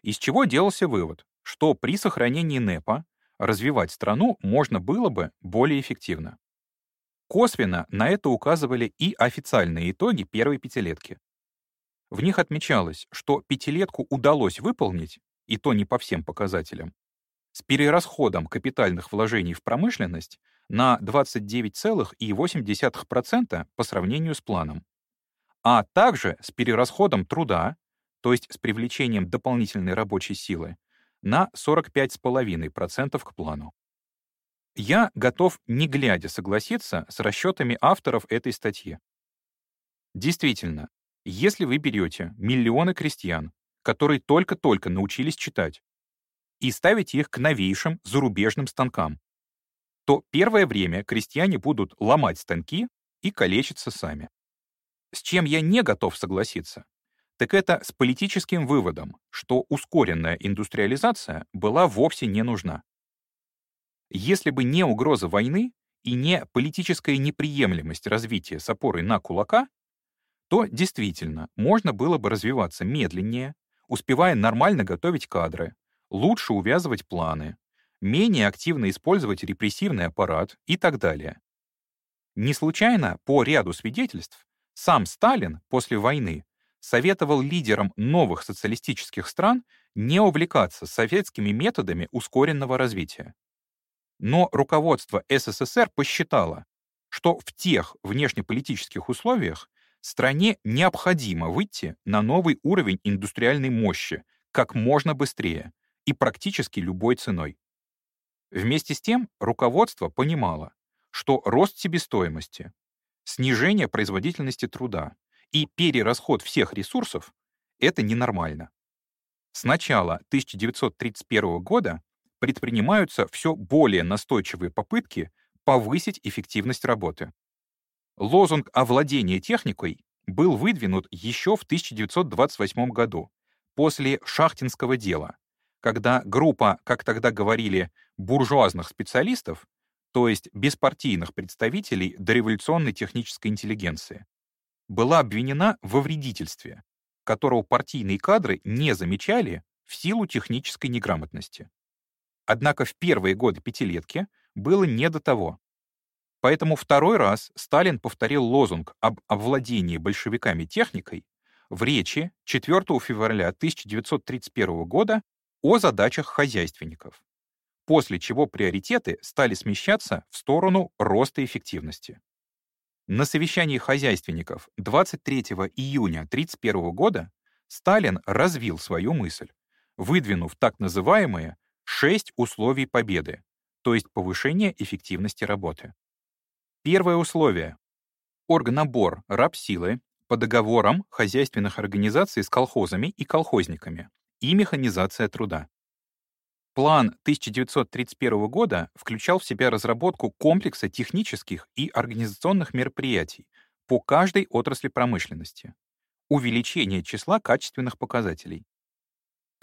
Из чего делался вывод, что при сохранении НЭПа развивать страну можно было бы более эффективно. Косвенно на это указывали и официальные итоги первой пятилетки. В них отмечалось, что пятилетку удалось выполнить, и то не по всем показателям, с перерасходом капитальных вложений в промышленность на 29,8% по сравнению с планом, а также с перерасходом труда, то есть с привлечением дополнительной рабочей силы, на 45,5% к плану. Я готов, не глядя, согласиться с расчетами авторов этой статьи. Действительно, если вы берете миллионы крестьян, которые только-только научились читать, и ставите их к новейшим зарубежным станкам, то первое время крестьяне будут ломать станки и калечиться сами. С чем я не готов согласиться, так это с политическим выводом, что ускоренная индустриализация была вовсе не нужна. Если бы не угроза войны и не политическая неприемлемость развития с опорой на кулака, то действительно можно было бы развиваться медленнее, успевая нормально готовить кадры, лучше увязывать планы, менее активно использовать репрессивный аппарат и так далее. Не случайно, по ряду свидетельств, сам Сталин после войны советовал лидерам новых социалистических стран не увлекаться советскими методами ускоренного развития. Но руководство СССР посчитало, что в тех внешнеполитических условиях стране необходимо выйти на новый уровень индустриальной мощи как можно быстрее и практически любой ценой. Вместе с тем руководство понимало, что рост себестоимости, снижение производительности труда и перерасход всех ресурсов — это ненормально. С начала 1931 года предпринимаются все более настойчивые попытки повысить эффективность работы. Лозунг о владении техникой был выдвинут еще в 1928 году, после Шахтинского дела, когда группа, как тогда говорили, буржуазных специалистов, то есть беспартийных представителей дореволюционной технической интеллигенции, была обвинена во вредительстве, которого партийные кадры не замечали в силу технической неграмотности. Однако в первые годы пятилетки было не до того. Поэтому второй раз Сталин повторил лозунг об овладении большевиками техникой в речи 4 февраля 1931 года о задачах хозяйственников, после чего приоритеты стали смещаться в сторону роста эффективности. На совещании хозяйственников 23 июня 1931 года Сталин развил свою мысль, выдвинув так называемые Шесть условий победы, то есть повышение эффективности работы. Первое условие. Оргнабор рабсилы по договорам хозяйственных организаций с колхозами и колхозниками и механизация труда. План 1931 года включал в себя разработку комплекса технических и организационных мероприятий по каждой отрасли промышленности, увеличение числа качественных показателей,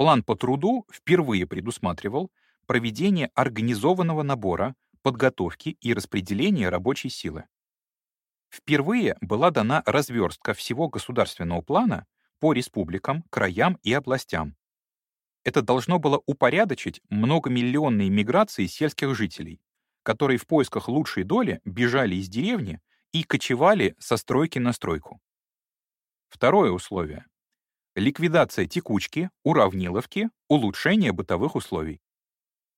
План по труду впервые предусматривал проведение организованного набора, подготовки и распределения рабочей силы. Впервые была дана разверстка всего государственного плана по республикам, краям и областям. Это должно было упорядочить многомиллионные миграции сельских жителей, которые в поисках лучшей доли бежали из деревни и кочевали со стройки на стройку. Второе условие ликвидация текучки, уравниловки, улучшение бытовых условий.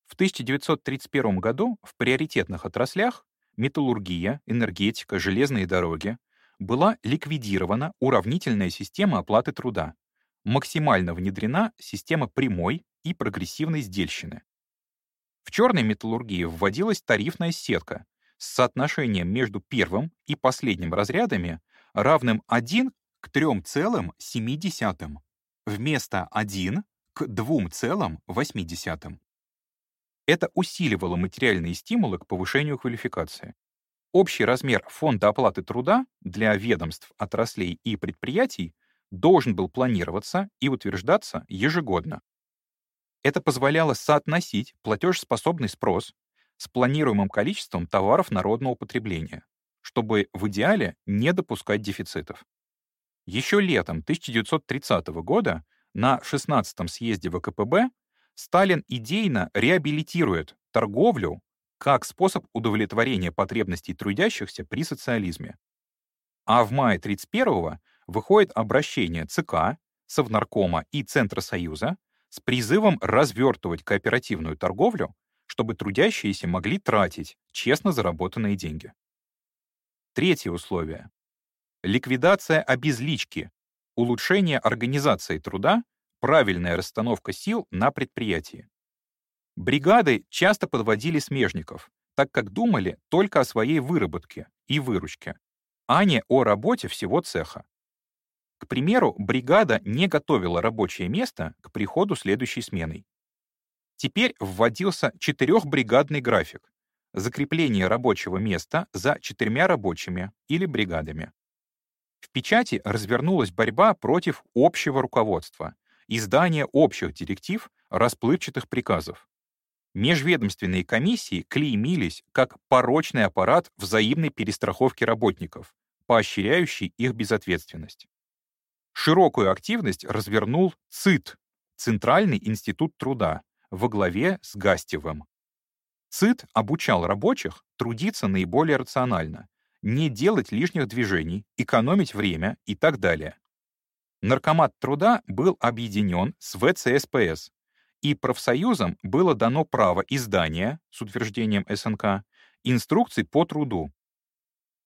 В 1931 году в приоритетных отраслях металлургия, энергетика, железные дороги была ликвидирована уравнительная система оплаты труда, максимально внедрена система прямой и прогрессивной сдельщины. В черной металлургии вводилась тарифная сетка с соотношением между первым и последним разрядами равным 1 к 3,7 вместо 1 к 2,8. Это усиливало материальные стимулы к повышению квалификации. Общий размер фонда оплаты труда для ведомств, отраслей и предприятий должен был планироваться и утверждаться ежегодно. Это позволяло соотносить платежеспособный спрос с планируемым количеством товаров народного потребления, чтобы в идеале не допускать дефицитов. Еще летом 1930 года на 16-м съезде ВКПБ Сталин идейно реабилитирует торговлю как способ удовлетворения потребностей трудящихся при социализме. А в мае 1931 выходит обращение ЦК, Совнаркома и Центра Союза с призывом развертывать кооперативную торговлю, чтобы трудящиеся могли тратить честно заработанные деньги. Третье условие. Ликвидация обезлички, улучшение организации труда, правильная расстановка сил на предприятии. Бригады часто подводили смежников, так как думали только о своей выработке и выручке, а не о работе всего цеха. К примеру, бригада не готовила рабочее место к приходу следующей сменой. Теперь вводился четырехбригадный график, закрепление рабочего места за четырьмя рабочими или бригадами. В печати развернулась борьба против общего руководства, издания общих директив, расплывчатых приказов. Межведомственные комиссии клеймились как порочный аппарат взаимной перестраховки работников, поощряющий их безответственность. Широкую активность развернул ЦИТ, Центральный институт труда, во главе с Гастевым. ЦИТ обучал рабочих трудиться наиболее рационально, не делать лишних движений, экономить время и так далее. Наркомат труда был объединен с ВЦСПС, и профсоюзам было дано право издания, с утверждением СНК, инструкций по труду,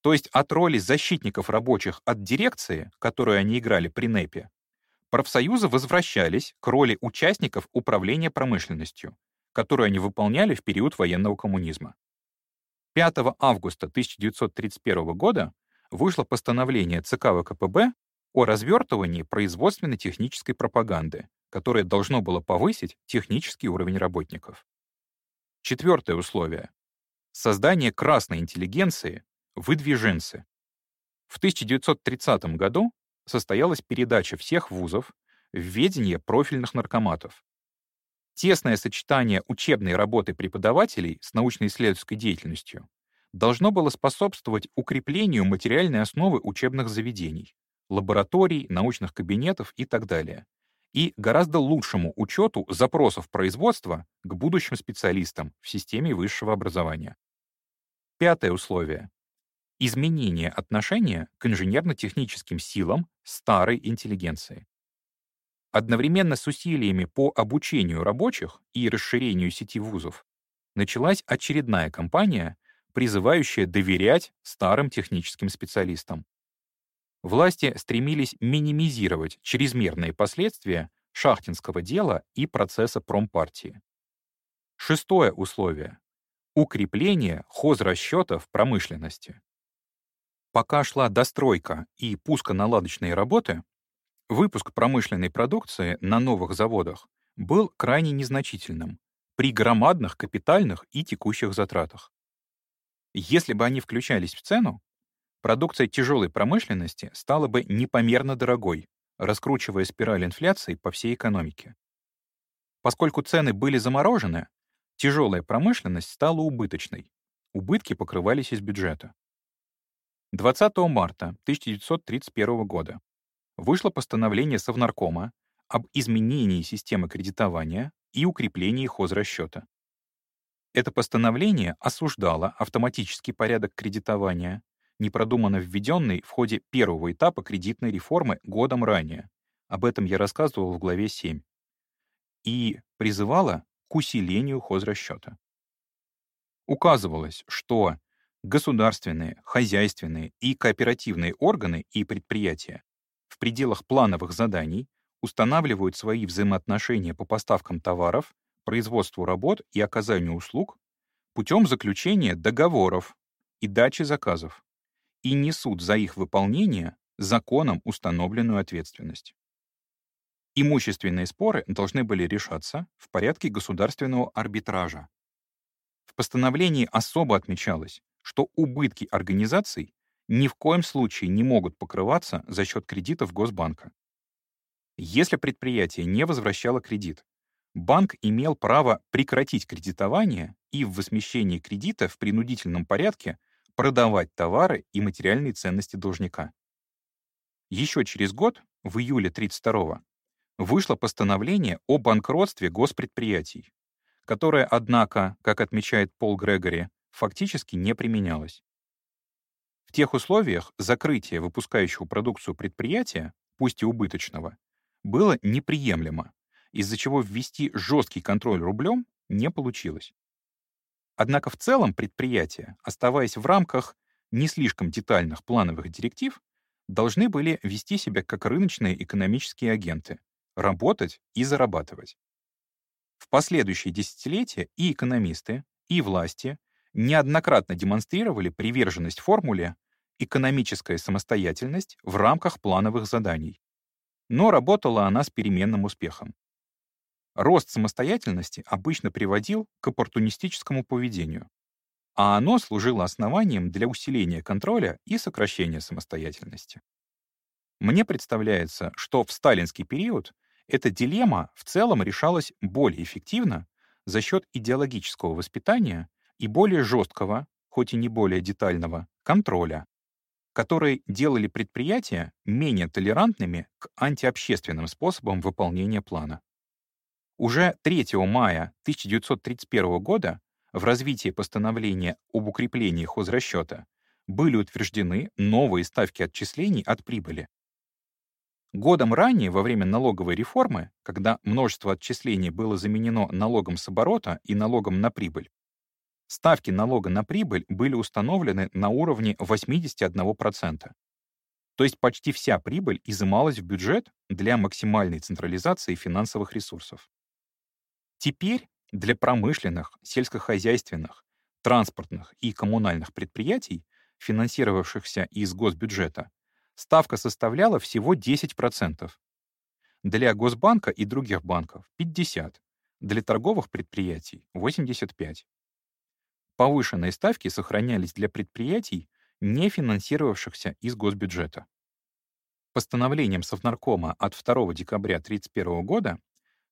то есть от роли защитников рабочих от дирекции, которую они играли при НЭПе, профсоюзы возвращались к роли участников управления промышленностью, которую они выполняли в период военного коммунизма. 5 августа 1931 года вышло постановление ЦК ВКПБ о развертывании производственно-технической пропаганды, которое должно было повысить технический уровень работников. Четвертое условие. Создание красной интеллигенции выдвиженцы. В 1930 году состоялась передача всех вузов в ведение профильных наркоматов. Тесное сочетание учебной работы преподавателей с научно-исследовательской деятельностью должно было способствовать укреплению материальной основы учебных заведений, лабораторий, научных кабинетов и так далее, и гораздо лучшему учету запросов производства к будущим специалистам в системе высшего образования. Пятое условие изменение отношения к инженерно-техническим силам старой интеллигенции. Одновременно с усилиями по обучению рабочих и расширению сети вузов началась очередная кампания, призывающая доверять старым техническим специалистам. Власти стремились минимизировать чрезмерные последствия шахтинского дела и процесса промпартии. Шестое условие — укрепление хозрасчета в промышленности. Пока шла достройка и пусконаладочные работы, выпуск промышленной продукции на новых заводах был крайне незначительным при громадных капитальных и текущих затратах. Если бы они включались в цену, продукция тяжелой промышленности стала бы непомерно дорогой, раскручивая спираль инфляции по всей экономике. Поскольку цены были заморожены, тяжелая промышленность стала убыточной. Убытки покрывались из бюджета. 20 марта 1931 года вышло постановление Совнаркома об изменении системы кредитования и укреплении хозрасчета. Это постановление осуждало автоматический порядок кредитования, непродуманно введенный в ходе первого этапа кредитной реформы годом ранее. Об этом я рассказывал в главе 7. И призывало к усилению хозрасчета. Указывалось, что государственные, хозяйственные и кооперативные органы и предприятия в пределах плановых заданий устанавливают свои взаимоотношения по поставкам товаров, производству работ и оказанию услуг путем заключения договоров и дачи заказов и несут за их выполнение законом установленную ответственность. Имущественные споры должны были решаться в порядке государственного арбитража. В постановлении особо отмечалось, что убытки организаций ни в коем случае не могут покрываться за счет кредитов Госбанка. Если предприятие не возвращало кредит, банк имел право прекратить кредитование и в возмещении кредита в принудительном порядке продавать товары и материальные ценности должника. Еще через год, в июле 1932 вышло постановление о банкротстве госпредприятий, которое, однако, как отмечает Пол Грегори, фактически не применялось. В тех условиях закрытие выпускающего продукцию предприятия, пусть и убыточного, было неприемлемо, из-за чего ввести жесткий контроль рублем не получилось. Однако в целом предприятия, оставаясь в рамках не слишком детальных плановых директив, должны были вести себя как рыночные экономические агенты, работать и зарабатывать. В последующие десятилетия и экономисты, и власти неоднократно демонстрировали приверженность формуле «экономическая самостоятельность в рамках плановых заданий». Но работала она с переменным успехом. Рост самостоятельности обычно приводил к оппортунистическому поведению, а оно служило основанием для усиления контроля и сокращения самостоятельности. Мне представляется, что в сталинский период эта дилемма в целом решалась более эффективно за счет идеологического воспитания и более жесткого, хоть и не более детального, контроля, которые делали предприятия менее толерантными к антиобщественным способам выполнения плана. Уже 3 мая 1931 года в развитии постановления об укреплении хозрасчета были утверждены новые ставки отчислений от прибыли, Годом ранее, во время налоговой реформы, когда множество отчислений было заменено налогом с оборота и налогом на прибыль, ставки налога на прибыль были установлены на уровне 81%. То есть почти вся прибыль изымалась в бюджет для максимальной централизации финансовых ресурсов. Теперь для промышленных, сельскохозяйственных, транспортных и коммунальных предприятий, финансировавшихся из госбюджета, ставка составляла всего 10%. Для Госбанка и других банков — 50%, для торговых предприятий — 85%. Повышенные ставки сохранялись для предприятий, не финансировавшихся из госбюджета. Постановлением Совнаркома от 2 декабря 1931 года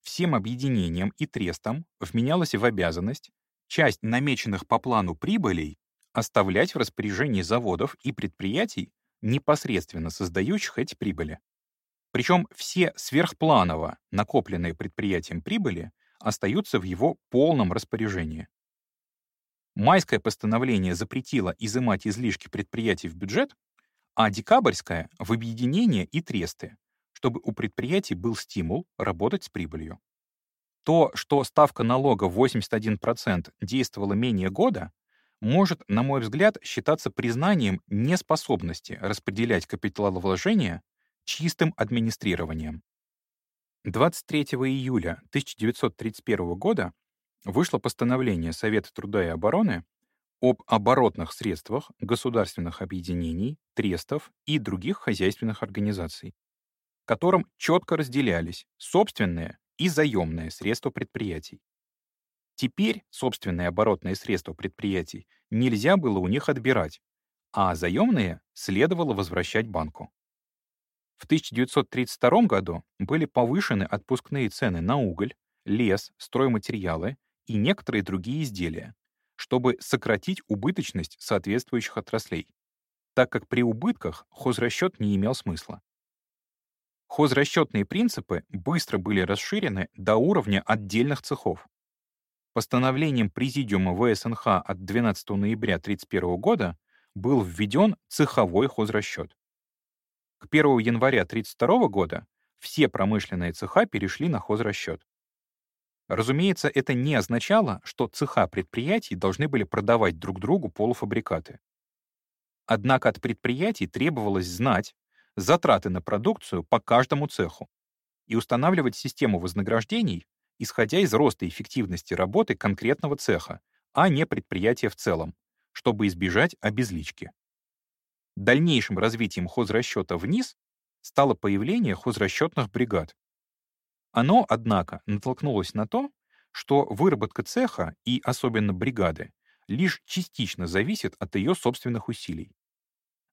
всем объединениям и трестам вменялась в обязанность часть намеченных по плану прибылей оставлять в распоряжении заводов и предприятий непосредственно создающих эти прибыли. Причем все сверхпланово накопленные предприятием прибыли остаются в его полном распоряжении. Майское постановление запретило изымать излишки предприятий в бюджет, а декабрьское — в объединение и тресты, чтобы у предприятий был стимул работать с прибылью. То, что ставка налога 81% действовала менее года, может, на мой взгляд, считаться признанием неспособности распределять капиталовложения чистым администрированием. 23 июля 1931 года вышло постановление Совета труда и обороны об оборотных средствах государственных объединений, трестов и других хозяйственных организаций, которым четко разделялись собственные и заемные средства предприятий. Теперь собственные оборотные средства предприятий нельзя было у них отбирать, а заемные следовало возвращать банку. В 1932 году были повышены отпускные цены на уголь, лес, стройматериалы и некоторые другие изделия, чтобы сократить убыточность соответствующих отраслей, так как при убытках хозрасчет не имел смысла. Хозрасчетные принципы быстро были расширены до уровня отдельных цехов, Постановлением Президиума ВСНХ от 12 ноября 1931 года был введен цеховой хозрасчет. К 1 января 1932 года все промышленные цеха перешли на хозрасчет. Разумеется, это не означало, что цеха предприятий должны были продавать друг другу полуфабрикаты. Однако от предприятий требовалось знать затраты на продукцию по каждому цеху и устанавливать систему вознаграждений, исходя из роста эффективности работы конкретного цеха, а не предприятия в целом, чтобы избежать обезлички. Дальнейшим развитием хозрасчета вниз стало появление хозрасчетных бригад. Оно, однако, натолкнулось на то, что выработка цеха и особенно бригады лишь частично зависит от ее собственных усилий.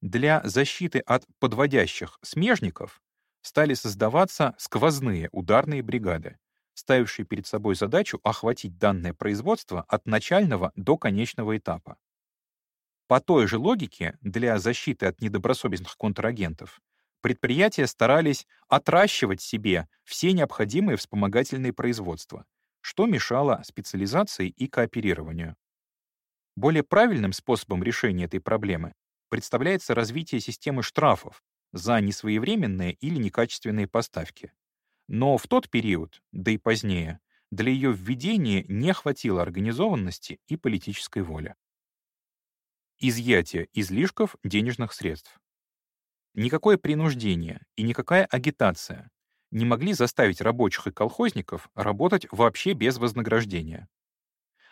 Для защиты от подводящих смежников стали создаваться сквозные ударные бригады, ставивший перед собой задачу охватить данное производство от начального до конечного этапа. По той же логике, для защиты от недобросовестных контрагентов предприятия старались отращивать себе все необходимые вспомогательные производства, что мешало специализации и кооперированию. Более правильным способом решения этой проблемы представляется развитие системы штрафов за несвоевременные или некачественные поставки. Но в тот период, да и позднее, для ее введения не хватило организованности и политической воли. Изъятие излишков денежных средств. Никакое принуждение и никакая агитация не могли заставить рабочих и колхозников работать вообще без вознаграждения.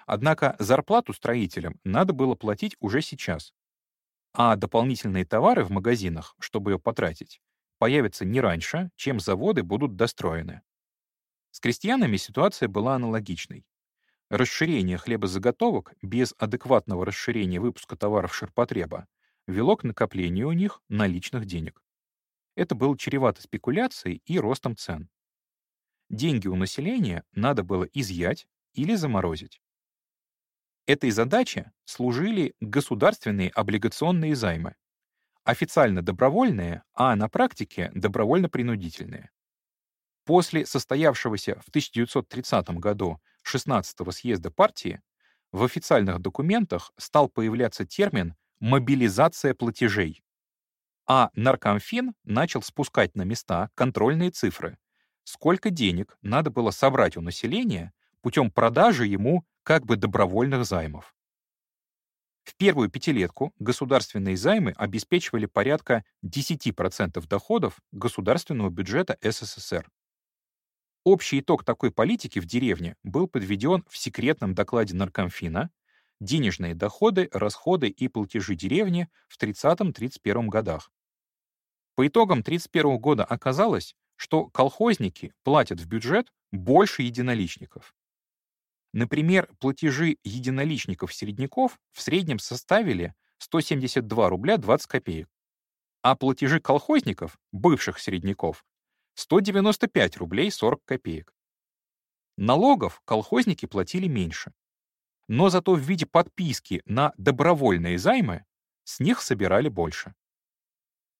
Однако зарплату строителям надо было платить уже сейчас, а дополнительные товары в магазинах, чтобы ее потратить, появятся не раньше, чем заводы будут достроены. С крестьянами ситуация была аналогичной. Расширение хлебозаготовок без адекватного расширения выпуска товаров ширпотреба вело к накоплению у них наличных денег. Это было чревато спекуляцией и ростом цен. Деньги у населения надо было изъять или заморозить. Этой задаче служили государственные облигационные займы, официально добровольные, а на практике добровольно-принудительные. После состоявшегося в 1930 году 16-го съезда партии в официальных документах стал появляться термин «мобилизация платежей», а Наркомфин начал спускать на места контрольные цифры, сколько денег надо было собрать у населения путем продажи ему как бы добровольных займов. В первую пятилетку государственные займы обеспечивали порядка 10% доходов государственного бюджета СССР. Общий итог такой политики в деревне был подведен в секретном докладе Наркомфина «Денежные доходы, расходы и платежи деревни в 30-31 годах». По итогам 31 года оказалось, что колхозники платят в бюджет больше единоличников. Например, платежи единоличников-середняков в среднем составили 172 рубля 20 копеек, а платежи колхозников, бывших середняков, 195 рублей 40 копеек. Налогов колхозники платили меньше, но зато в виде подписки на добровольные займы с них собирали больше.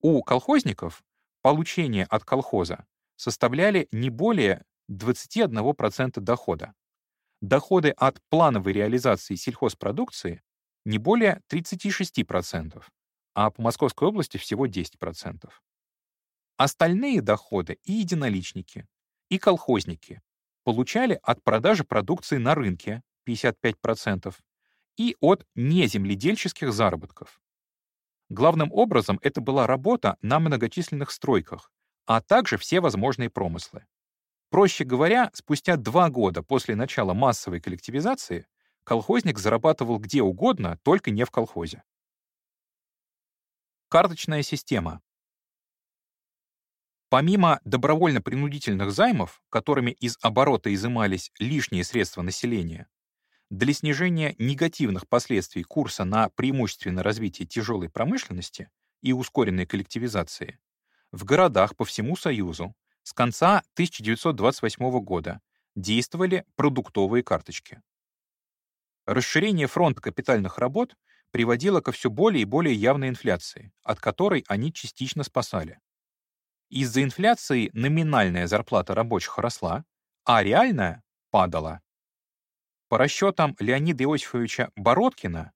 У колхозников получение от колхоза составляли не более 21% дохода, доходы от плановой реализации сельхозпродукции не более 36%, а по Московской области всего 10%. Остальные доходы и единоличники, и колхозники получали от продажи продукции на рынке 55% и от неземледельческих заработков. Главным образом это была работа на многочисленных стройках, а также все возможные промыслы. Проще говоря, спустя два года после начала массовой коллективизации колхозник зарабатывал где угодно, только не в колхозе. Карточная система. Помимо добровольно-принудительных займов, которыми из оборота изымались лишние средства населения, для снижения негативных последствий курса на преимущественное развитие тяжелой промышленности и ускоренной коллективизации, в городах по всему Союзу с конца 1928 года действовали продуктовые карточки. Расширение фронта капитальных работ приводило ко все более и более явной инфляции, от которой они частично спасали. Из-за инфляции номинальная зарплата рабочих росла, а реальная падала. По расчетам Леонида Иосифовича Бородкина,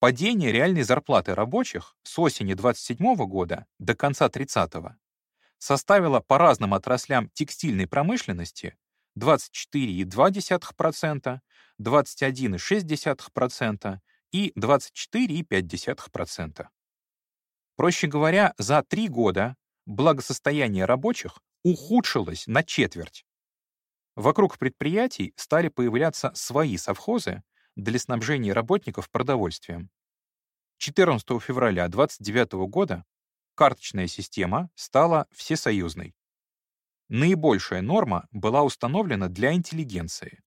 падение реальной зарплаты рабочих с осени 27 года до конца 30-го составила по разным отраслям текстильной промышленности 24,2%, 21,6% и 24,5%. Проще говоря, за три года благосостояние рабочих ухудшилось на четверть. Вокруг предприятий стали появляться свои совхозы для снабжения работников продовольствием. 14 февраля 29 года карточная система стала всесоюзной. Наибольшая норма была установлена для интеллигенции.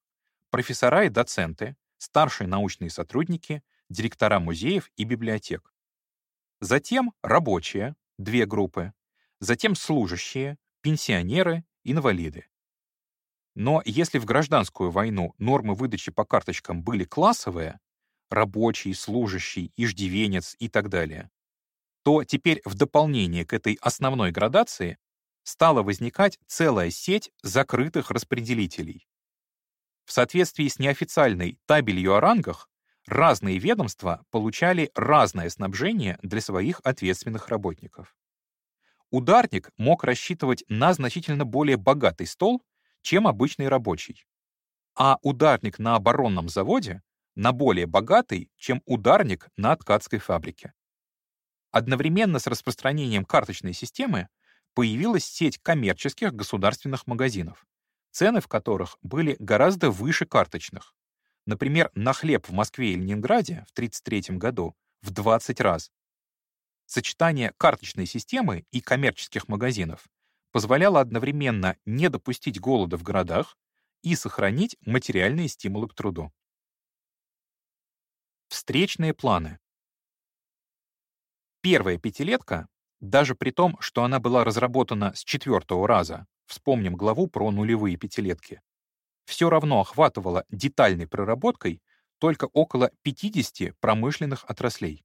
Профессора и доценты, старшие научные сотрудники, директора музеев и библиотек. Затем рабочие, две группы, затем служащие, пенсионеры, инвалиды. Но если в гражданскую войну нормы выдачи по карточкам были классовые, рабочий, служащий, иждивенец и так далее, то теперь в дополнение к этой основной градации стала возникать целая сеть закрытых распределителей. В соответствии с неофициальной табелью о рангах, разные ведомства получали разное снабжение для своих ответственных работников. Ударник мог рассчитывать на значительно более богатый стол, чем обычный рабочий, а ударник на оборонном заводе — на более богатый, чем ударник на ткацкой фабрике. Одновременно с распространением карточной системы появилась сеть коммерческих государственных магазинов, цены в которых были гораздо выше карточных. Например, на хлеб в Москве и Ленинграде в 1933 году в 20 раз. Сочетание карточной системы и коммерческих магазинов позволяло одновременно не допустить голода в городах и сохранить материальные стимулы к труду. Встречные планы. Первая пятилетка, даже при том, что она была разработана с четвертого раза, вспомним главу про нулевые пятилетки, все равно охватывала детальной проработкой только около 50 промышленных отраслей.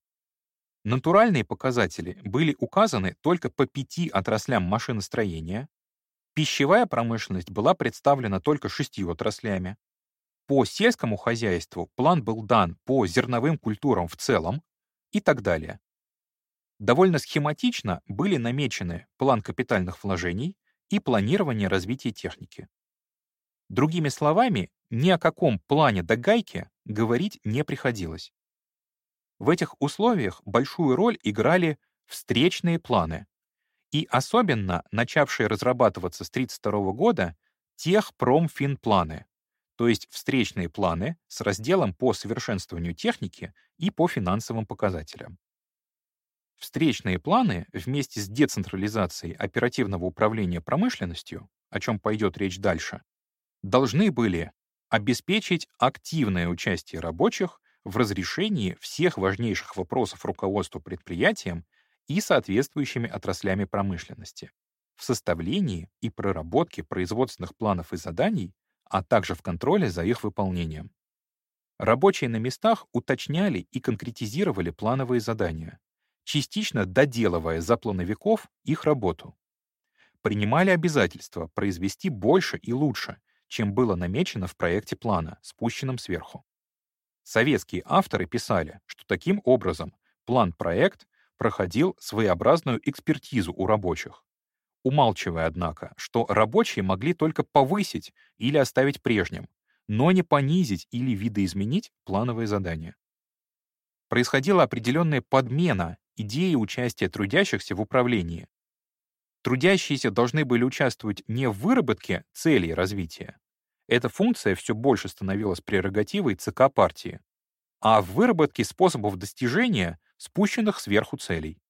Натуральные показатели были указаны только по пяти отраслям машиностроения, пищевая промышленность была представлена только шестью отраслями, по сельскому хозяйству план был дан по зерновым культурам в целом и так далее. Довольно схематично были намечены план капитальных вложений и планирование развития техники. Другими словами, ни о каком плане до гайки говорить не приходилось. В этих условиях большую роль играли встречные планы, и особенно начавшие разрабатываться с 1932 года техпромфинпланы, то есть встречные планы с разделом по совершенствованию техники и по финансовым показателям. Встречные планы вместе с децентрализацией оперативного управления промышленностью, о чем пойдет речь дальше, должны были обеспечить активное участие рабочих в разрешении всех важнейших вопросов руководства предприятием и соответствующими отраслями промышленности, в составлении и проработке производственных планов и заданий, а также в контроле за их выполнением. Рабочие на местах уточняли и конкретизировали плановые задания, частично доделывая за плановиков их работу. Принимали обязательства произвести больше и лучше, чем было намечено в проекте плана, спущенном сверху. Советские авторы писали, что таким образом план-проект проходил своеобразную экспертизу у рабочих, умалчивая, однако, что рабочие могли только повысить или оставить прежним, но не понизить или видоизменить плановые задания. Происходила определенная подмена идеи участия трудящихся в управлении, Трудящиеся должны были участвовать не в выработке целей развития. Эта функция все больше становилась прерогативой ЦК партии, а в выработке способов достижения спущенных сверху целей.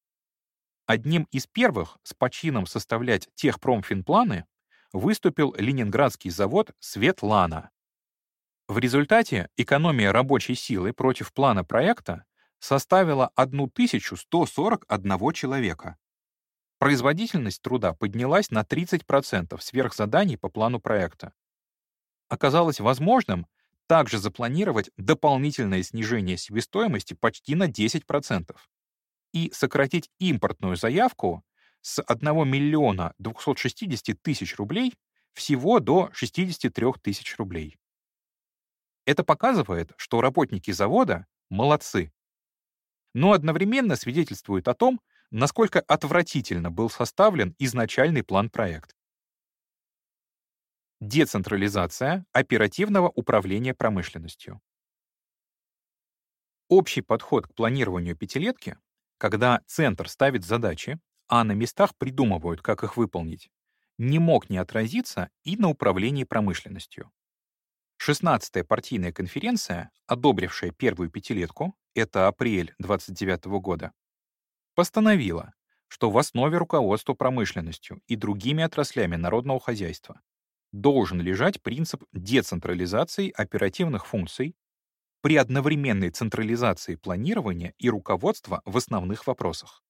Одним из первых с почином составлять техпромфинпланы выступил ленинградский завод «Светлана». В результате экономия рабочей силы против плана проекта составила 1141 человека, Производительность труда поднялась на 30% сверх заданий по плану проекта. Оказалось возможным также запланировать дополнительное снижение себестоимости почти на 10% и сократить импортную заявку с 1 миллиона 260 тысяч рублей всего до 63 тысяч рублей. Это показывает, что работники завода молодцы, но одновременно свидетельствует о том, насколько отвратительно был составлен изначальный план-проект. Децентрализация оперативного управления промышленностью. Общий подход к планированию пятилетки, когда центр ставит задачи, а на местах придумывают, как их выполнить, не мог не отразиться и на управлении промышленностью. 16-я партийная конференция, одобрившая первую пятилетку, это апрель 29 года, постановила, что в основе руководства промышленностью и другими отраслями народного хозяйства должен лежать принцип децентрализации оперативных функций при одновременной централизации планирования и руководства в основных вопросах.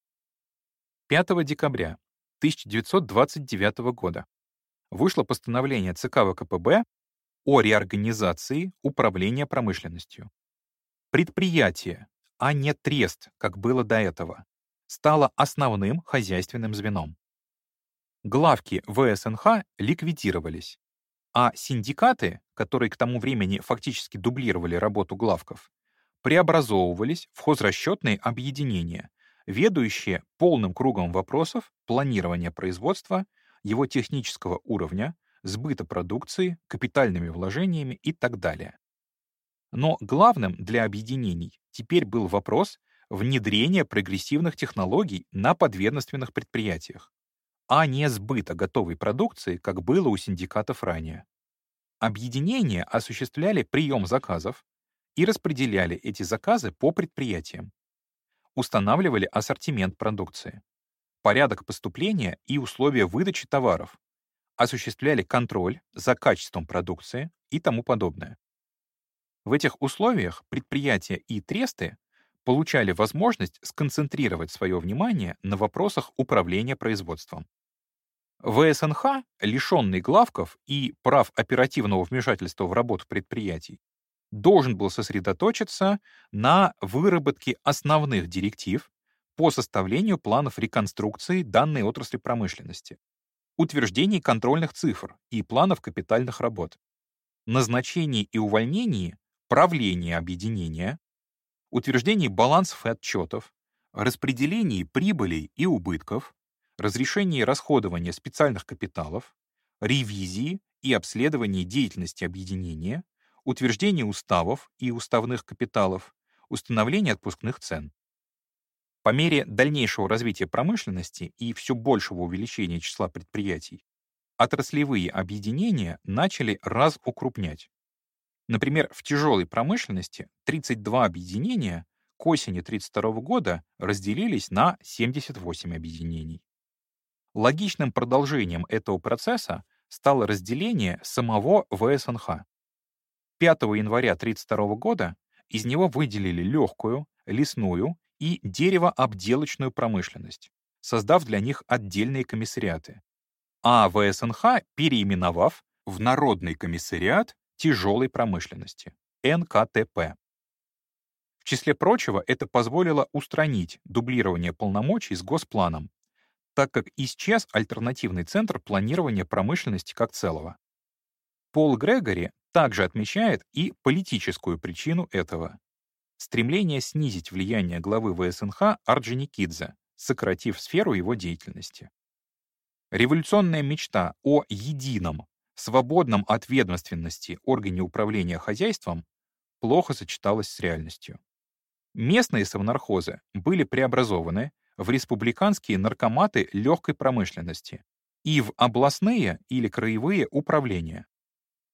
5 декабря 1929 года вышло постановление ЦК ВКПБ о реорганизации управления промышленностью. Предприятие, а не трест, как было до этого, стало основным хозяйственным звеном. Главки ВСНХ ликвидировались, а синдикаты, которые к тому времени фактически дублировали работу главков, преобразовывались в хозрасчетные объединения, ведущие полным кругом вопросов планирования производства, его технического уровня, сбыта продукции, капитальными вложениями и так далее. Но главным для объединений теперь был вопрос внедрения прогрессивных технологий на подведомственных предприятиях, а не сбыта готовой продукции, как было у синдикатов ранее. Объединения осуществляли прием заказов и распределяли эти заказы по предприятиям. Устанавливали ассортимент продукции, порядок поступления и условия выдачи товаров, осуществляли контроль за качеством продукции и тому подобное. В этих условиях предприятия и тресты получали возможность сконцентрировать свое внимание на вопросах управления производством. ВСНХ, лишенный главков и прав оперативного вмешательства в работу предприятий, должен был сосредоточиться на выработке основных директив по составлению планов реконструкции данной отрасли промышленности, утверждении контрольных цифр и планов капитальных работ, назначении и увольнении правлении объединения, утверждении балансов и отчетов, распределении прибылей и убытков, разрешении расходования специальных капиталов, ревизии и обследовании деятельности объединения, утверждении уставов и уставных капиталов, установлении отпускных цен. По мере дальнейшего развития промышленности и все большего увеличения числа предприятий, отраслевые объединения начали разукрупнять. Например, в тяжелой промышленности 32 объединения к осени 1932 года разделились на 78 объединений. Логичным продолжением этого процесса стало разделение самого ВСНХ. 5 января 1932 года из него выделили легкую, лесную и деревообделочную промышленность, создав для них отдельные комиссариаты, а ВСНХ переименовав в Народный комиссариат тяжелой промышленности, НКТП. В числе прочего, это позволило устранить дублирование полномочий с Госпланом, так как исчез альтернативный центр планирования промышленности как целого. Пол Грегори также отмечает и политическую причину этого — стремление снизить влияние главы ВСНХ Орджоникидзе, сократив сферу его деятельности. Революционная мечта о едином свободном от ведомственности органе управления хозяйством плохо сочеталось с реальностью. Местные совнархозы были преобразованы в республиканские наркоматы легкой промышленности и в областные или краевые управления.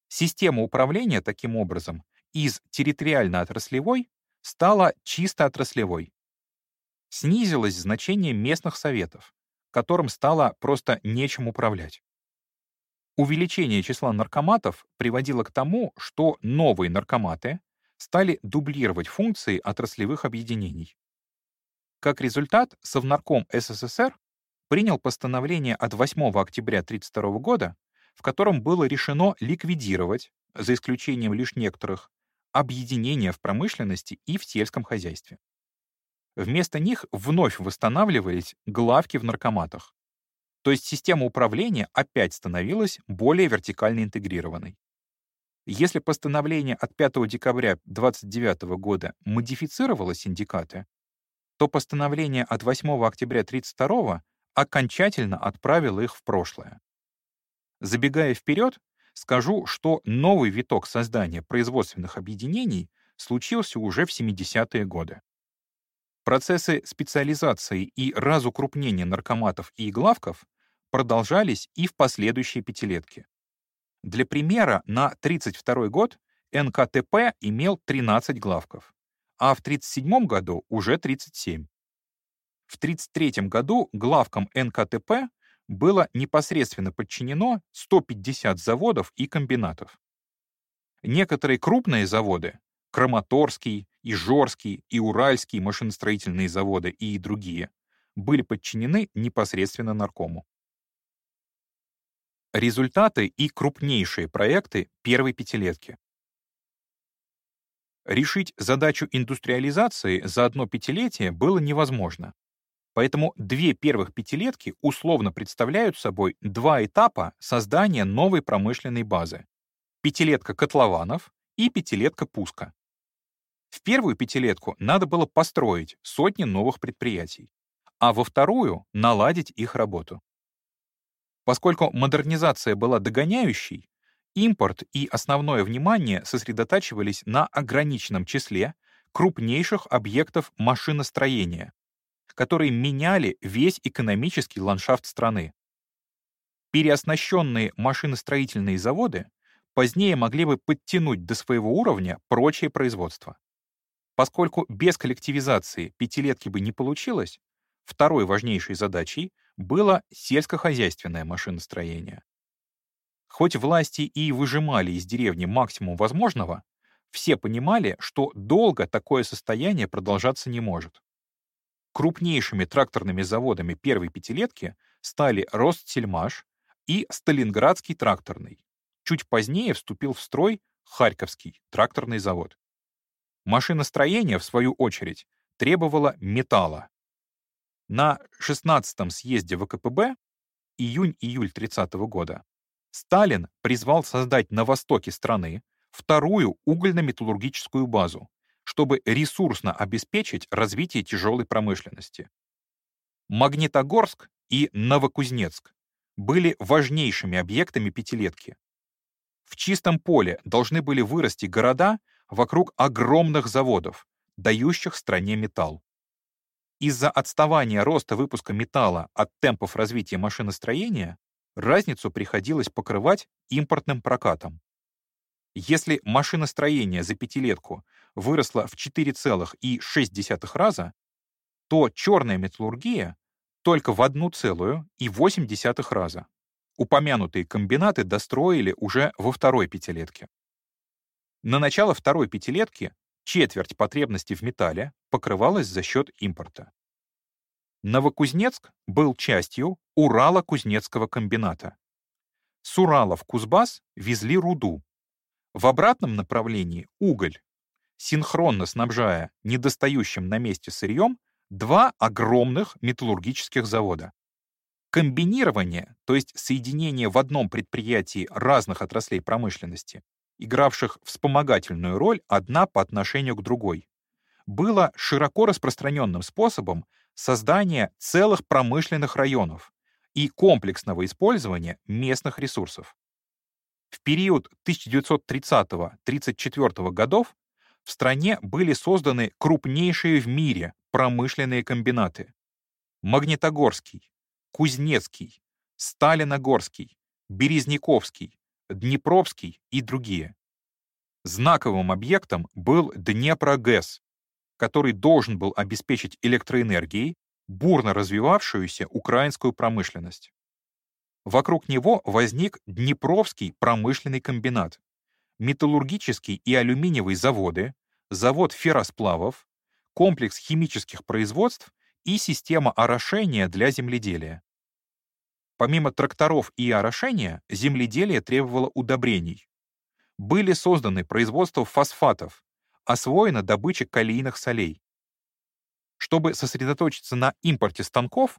Система управления, таким образом, из территориально-отраслевой стала чисто отраслевой. Снизилось значение местных советов, которым стало просто нечем управлять. Увеличение числа наркоматов приводило к тому, что новые наркоматы стали дублировать функции отраслевых объединений. Как результат, Совнарком СССР принял постановление от 8 октября 1932 года, в котором было решено ликвидировать, за исключением лишь некоторых, объединения в промышленности и в сельском хозяйстве. Вместо них вновь восстанавливались главки в наркоматах, то есть система управления опять становилась более вертикально интегрированной. Если постановление от 5 декабря 1929 года модифицировало синдикаты, то постановление от 8 октября 1932 окончательно отправило их в прошлое. Забегая вперед, скажу, что новый виток создания производственных объединений случился уже в 70-е годы. Процессы специализации и разукрупнения наркоматов и главков продолжались и в последующие пятилетки. Для примера, на 1932 год НКТП имел 13 главков, а в 1937 году уже 37. В 1933 году главкам НКТП было непосредственно подчинено 150 заводов и комбинатов. Некоторые крупные заводы — Краматорский, Ижорский и Уральский машиностроительные заводы и другие — были подчинены непосредственно наркому. Результаты и крупнейшие проекты первой пятилетки. Решить задачу индустриализации за одно пятилетие было невозможно. Поэтому две первых пятилетки условно представляют собой два этапа создания новой промышленной базы. Пятилетка котлованов и пятилетка пуска. В первую пятилетку надо было построить сотни новых предприятий, а во вторую — наладить их работу. Поскольку модернизация была догоняющей, импорт и основное внимание сосредотачивались на ограниченном числе крупнейших объектов машиностроения, которые меняли весь экономический ландшафт страны. Переоснащенные машиностроительные заводы позднее могли бы подтянуть до своего уровня прочее производство. Поскольку без коллективизации пятилетки бы не получилось, второй важнейшей задачей было сельскохозяйственное машиностроение. Хоть власти и выжимали из деревни максимум возможного, все понимали, что долго такое состояние продолжаться не может. Крупнейшими тракторными заводами первой пятилетки стали Ростсельмаш и Сталинградский тракторный. Чуть позднее вступил в строй Харьковский тракторный завод. Машиностроение, в свою очередь, требовало металла. На 16-м съезде ВКПБ июнь-июль 30 -го года Сталин призвал создать на востоке страны вторую угольно-металлургическую базу, чтобы ресурсно обеспечить развитие тяжелой промышленности. Магнитогорск и Новокузнецк были важнейшими объектами пятилетки. В чистом поле должны были вырасти города вокруг огромных заводов, дающих стране металл. Из-за отставания роста выпуска металла от темпов развития машиностроения разницу приходилось покрывать импортным прокатом. Если машиностроение за пятилетку выросло в 4,6 раза, то черная металлургия только в 1,8 раза. Упомянутые комбинаты достроили уже во второй пятилетке. На начало второй пятилетки четверть потребностей в металле покрывалась за счет импорта. Новокузнецк был частью Урала-Кузнецкого комбината. С Урала в Кузбасс везли руду, в обратном направлении — уголь, синхронно снабжая недостающим на месте сырьем два огромных металлургических завода. Комбинирование, то есть соединение в одном предприятии разных отраслей промышленности, игравших вспомогательную роль одна по отношению к другой, было широко распространенным способом создания целых промышленных районов и комплексного использования местных ресурсов. В период 1930-34 годов в стране были созданы крупнейшие в мире промышленные комбинаты. Магнитогорский, Кузнецкий, Сталиногорский, Березняковский, Днепровский и другие. Знаковым объектом был Днепрогэс, который должен был обеспечить электроэнергией бурно развивавшуюся украинскую промышленность. Вокруг него возник Днепровский промышленный комбинат, металлургический и алюминиевый заводы, завод ферросплавов, комплекс химических производств и система орошения для земледелия. Помимо тракторов и орошения, земледелие требовало удобрений. Были созданы производства фосфатов, освоена добыча калийных солей. Чтобы сосредоточиться на импорте станков,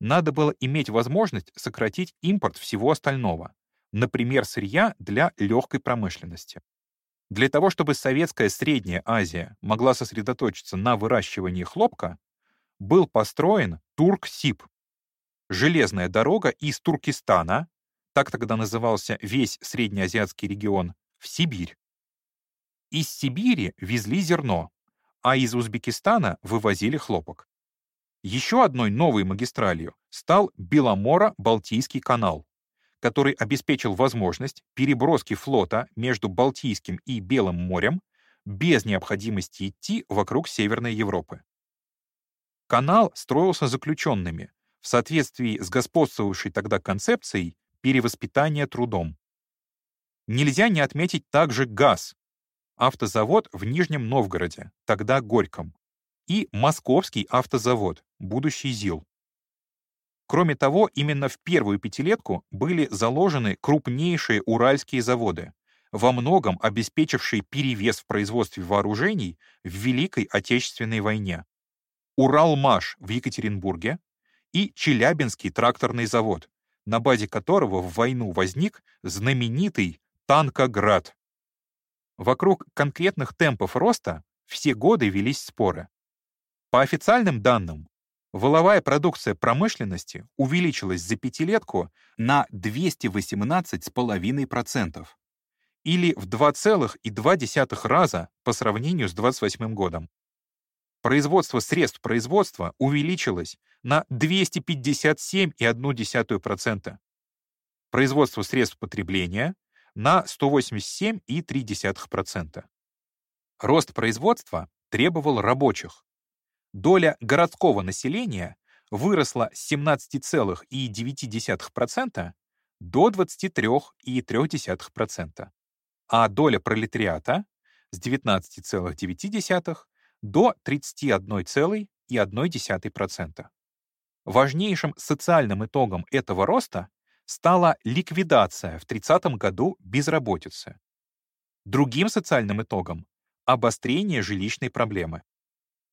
надо было иметь возможность сократить импорт всего остального, например, сырья для легкой промышленности. Для того, чтобы Советская Средняя Азия могла сосредоточиться на выращивании хлопка, был построен Турк-Сиб, железная дорога из Туркестана, так тогда назывался весь среднеазиатский регион, в Сибирь. Из Сибири везли зерно, а из Узбекистана вывозили хлопок. Еще одной новой магистралью стал Беломоро-Балтийский канал, который обеспечил возможность переброски флота между Балтийским и Белым морем без необходимости идти вокруг Северной Европы. Канал строился заключенными в соответствии с господствовавшей тогда концепцией перевоспитания трудом. Нельзя не отметить также газ, автозавод в Нижнем Новгороде, тогда Горьком, и Московский автозавод, будущий ЗИЛ. Кроме того, именно в первую пятилетку были заложены крупнейшие уральские заводы, во многом обеспечившие перевес в производстве вооружений в Великой Отечественной войне. Уралмаш в Екатеринбурге и Челябинский тракторный завод, на базе которого в войну возник знаменитый Танкоград. Вокруг конкретных темпов роста все годы велись споры. По официальным данным, воловая продукция промышленности увеличилась за пятилетку на 218,5% или в 2,2 раза по сравнению с 28 годом. Производство средств производства увеличилось на 257,1%. Производство средств потребления на 187,3%. Рост производства требовал рабочих. Доля городского населения выросла с 17,9% до 23,3%, а доля пролетариата с 19,9% до 31,1%. Важнейшим социальным итогом этого роста стала ликвидация в 30 году безработицы. Другим социальным итогом — обострение жилищной проблемы.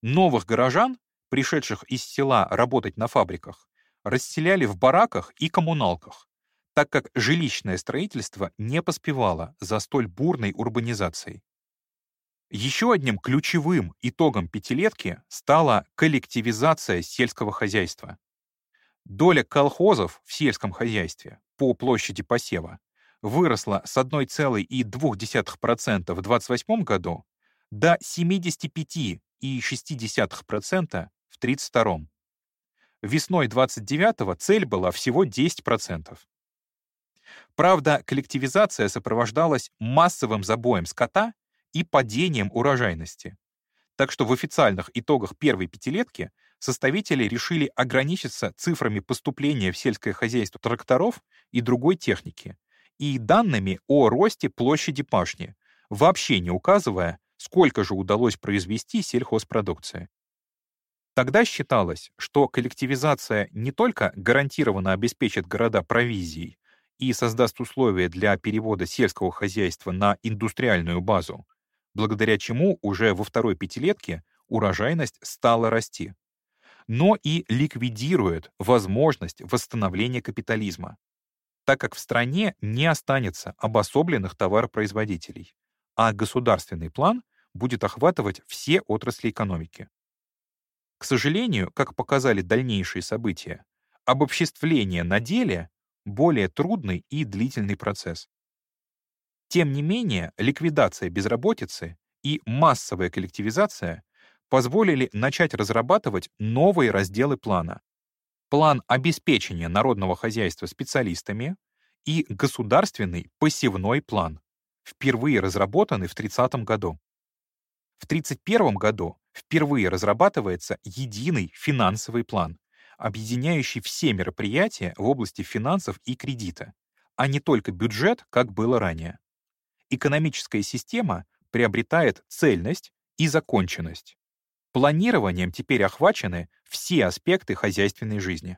Новых горожан, пришедших из села работать на фабриках, расселяли в бараках и коммуналках, так как жилищное строительство не поспевало за столь бурной урбанизацией. Еще одним ключевым итогом пятилетки стала коллективизация сельского хозяйства. Доля колхозов в сельском хозяйстве по площади посева выросла с 1,2% в 2028 году до 75,6% в 1932. Весной 29 цель была всего 10%. Правда, коллективизация сопровождалась массовым забоем скота и падением урожайности. Так что в официальных итогах первой пятилетки составители решили ограничиться цифрами поступления в сельское хозяйство тракторов и другой техники и данными о росте площади пашни, вообще не указывая, сколько же удалось произвести сельхозпродукции. Тогда считалось, что коллективизация не только гарантированно обеспечит города провизией и создаст условия для перевода сельского хозяйства на индустриальную базу, благодаря чему уже во второй пятилетке урожайность стала расти, но и ликвидирует возможность восстановления капитализма, так как в стране не останется обособленных товаропроизводителей, а государственный план будет охватывать все отрасли экономики. К сожалению, как показали дальнейшие события, обобществление на деле — более трудный и длительный процесс. Тем не менее, ликвидация безработицы и массовая коллективизация позволили начать разрабатывать новые разделы плана. План обеспечения народного хозяйства специалистами и государственный посевной план, впервые разработанный в 30 году. В 31 году впервые разрабатывается единый финансовый план, объединяющий все мероприятия в области финансов и кредита, а не только бюджет, как было ранее. Экономическая система приобретает цельность и законченность. Планированием теперь охвачены все аспекты хозяйственной жизни.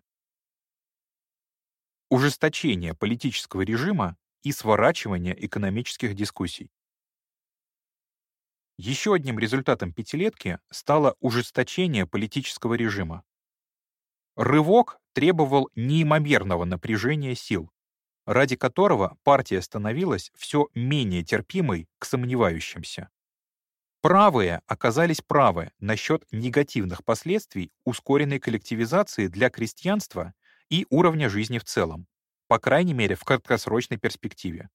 Ужесточение политического режима и сворачивание экономических дискуссий. Еще одним результатом пятилетки стало ужесточение политического режима. Рывок требовал неимоверного напряжения сил, ради которого партия становилась все менее терпимой к сомневающимся. Правые оказались правы насчет негативных последствий ускоренной коллективизации для крестьянства и уровня жизни в целом, по крайней мере в краткосрочной перспективе,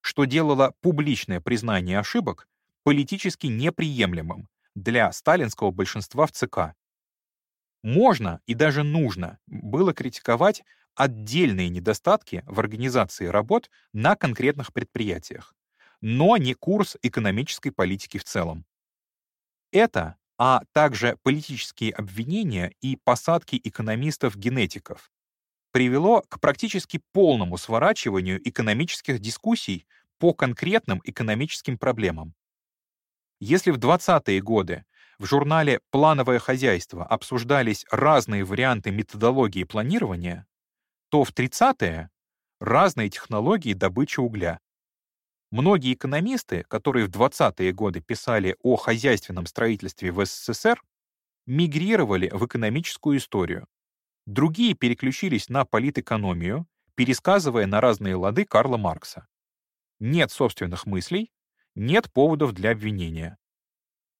что делало публичное признание ошибок политически неприемлемым для сталинского большинства в ЦК. Можно и даже нужно было критиковать отдельные недостатки в организации работ на конкретных предприятиях, но не курс экономической политики в целом. Это, а также политические обвинения и посадки экономистов-генетиков привело к практически полному сворачиванию экономических дискуссий по конкретным экономическим проблемам. Если в 20-е годы в журнале «Плановое хозяйство» обсуждались разные варианты методологии планирования, то в 30-е — разные технологии добычи угля. Многие экономисты, которые в 20-е годы писали о хозяйственном строительстве в СССР, мигрировали в экономическую историю. Другие переключились на политэкономию, пересказывая на разные лады Карла Маркса. Нет собственных мыслей, нет поводов для обвинения.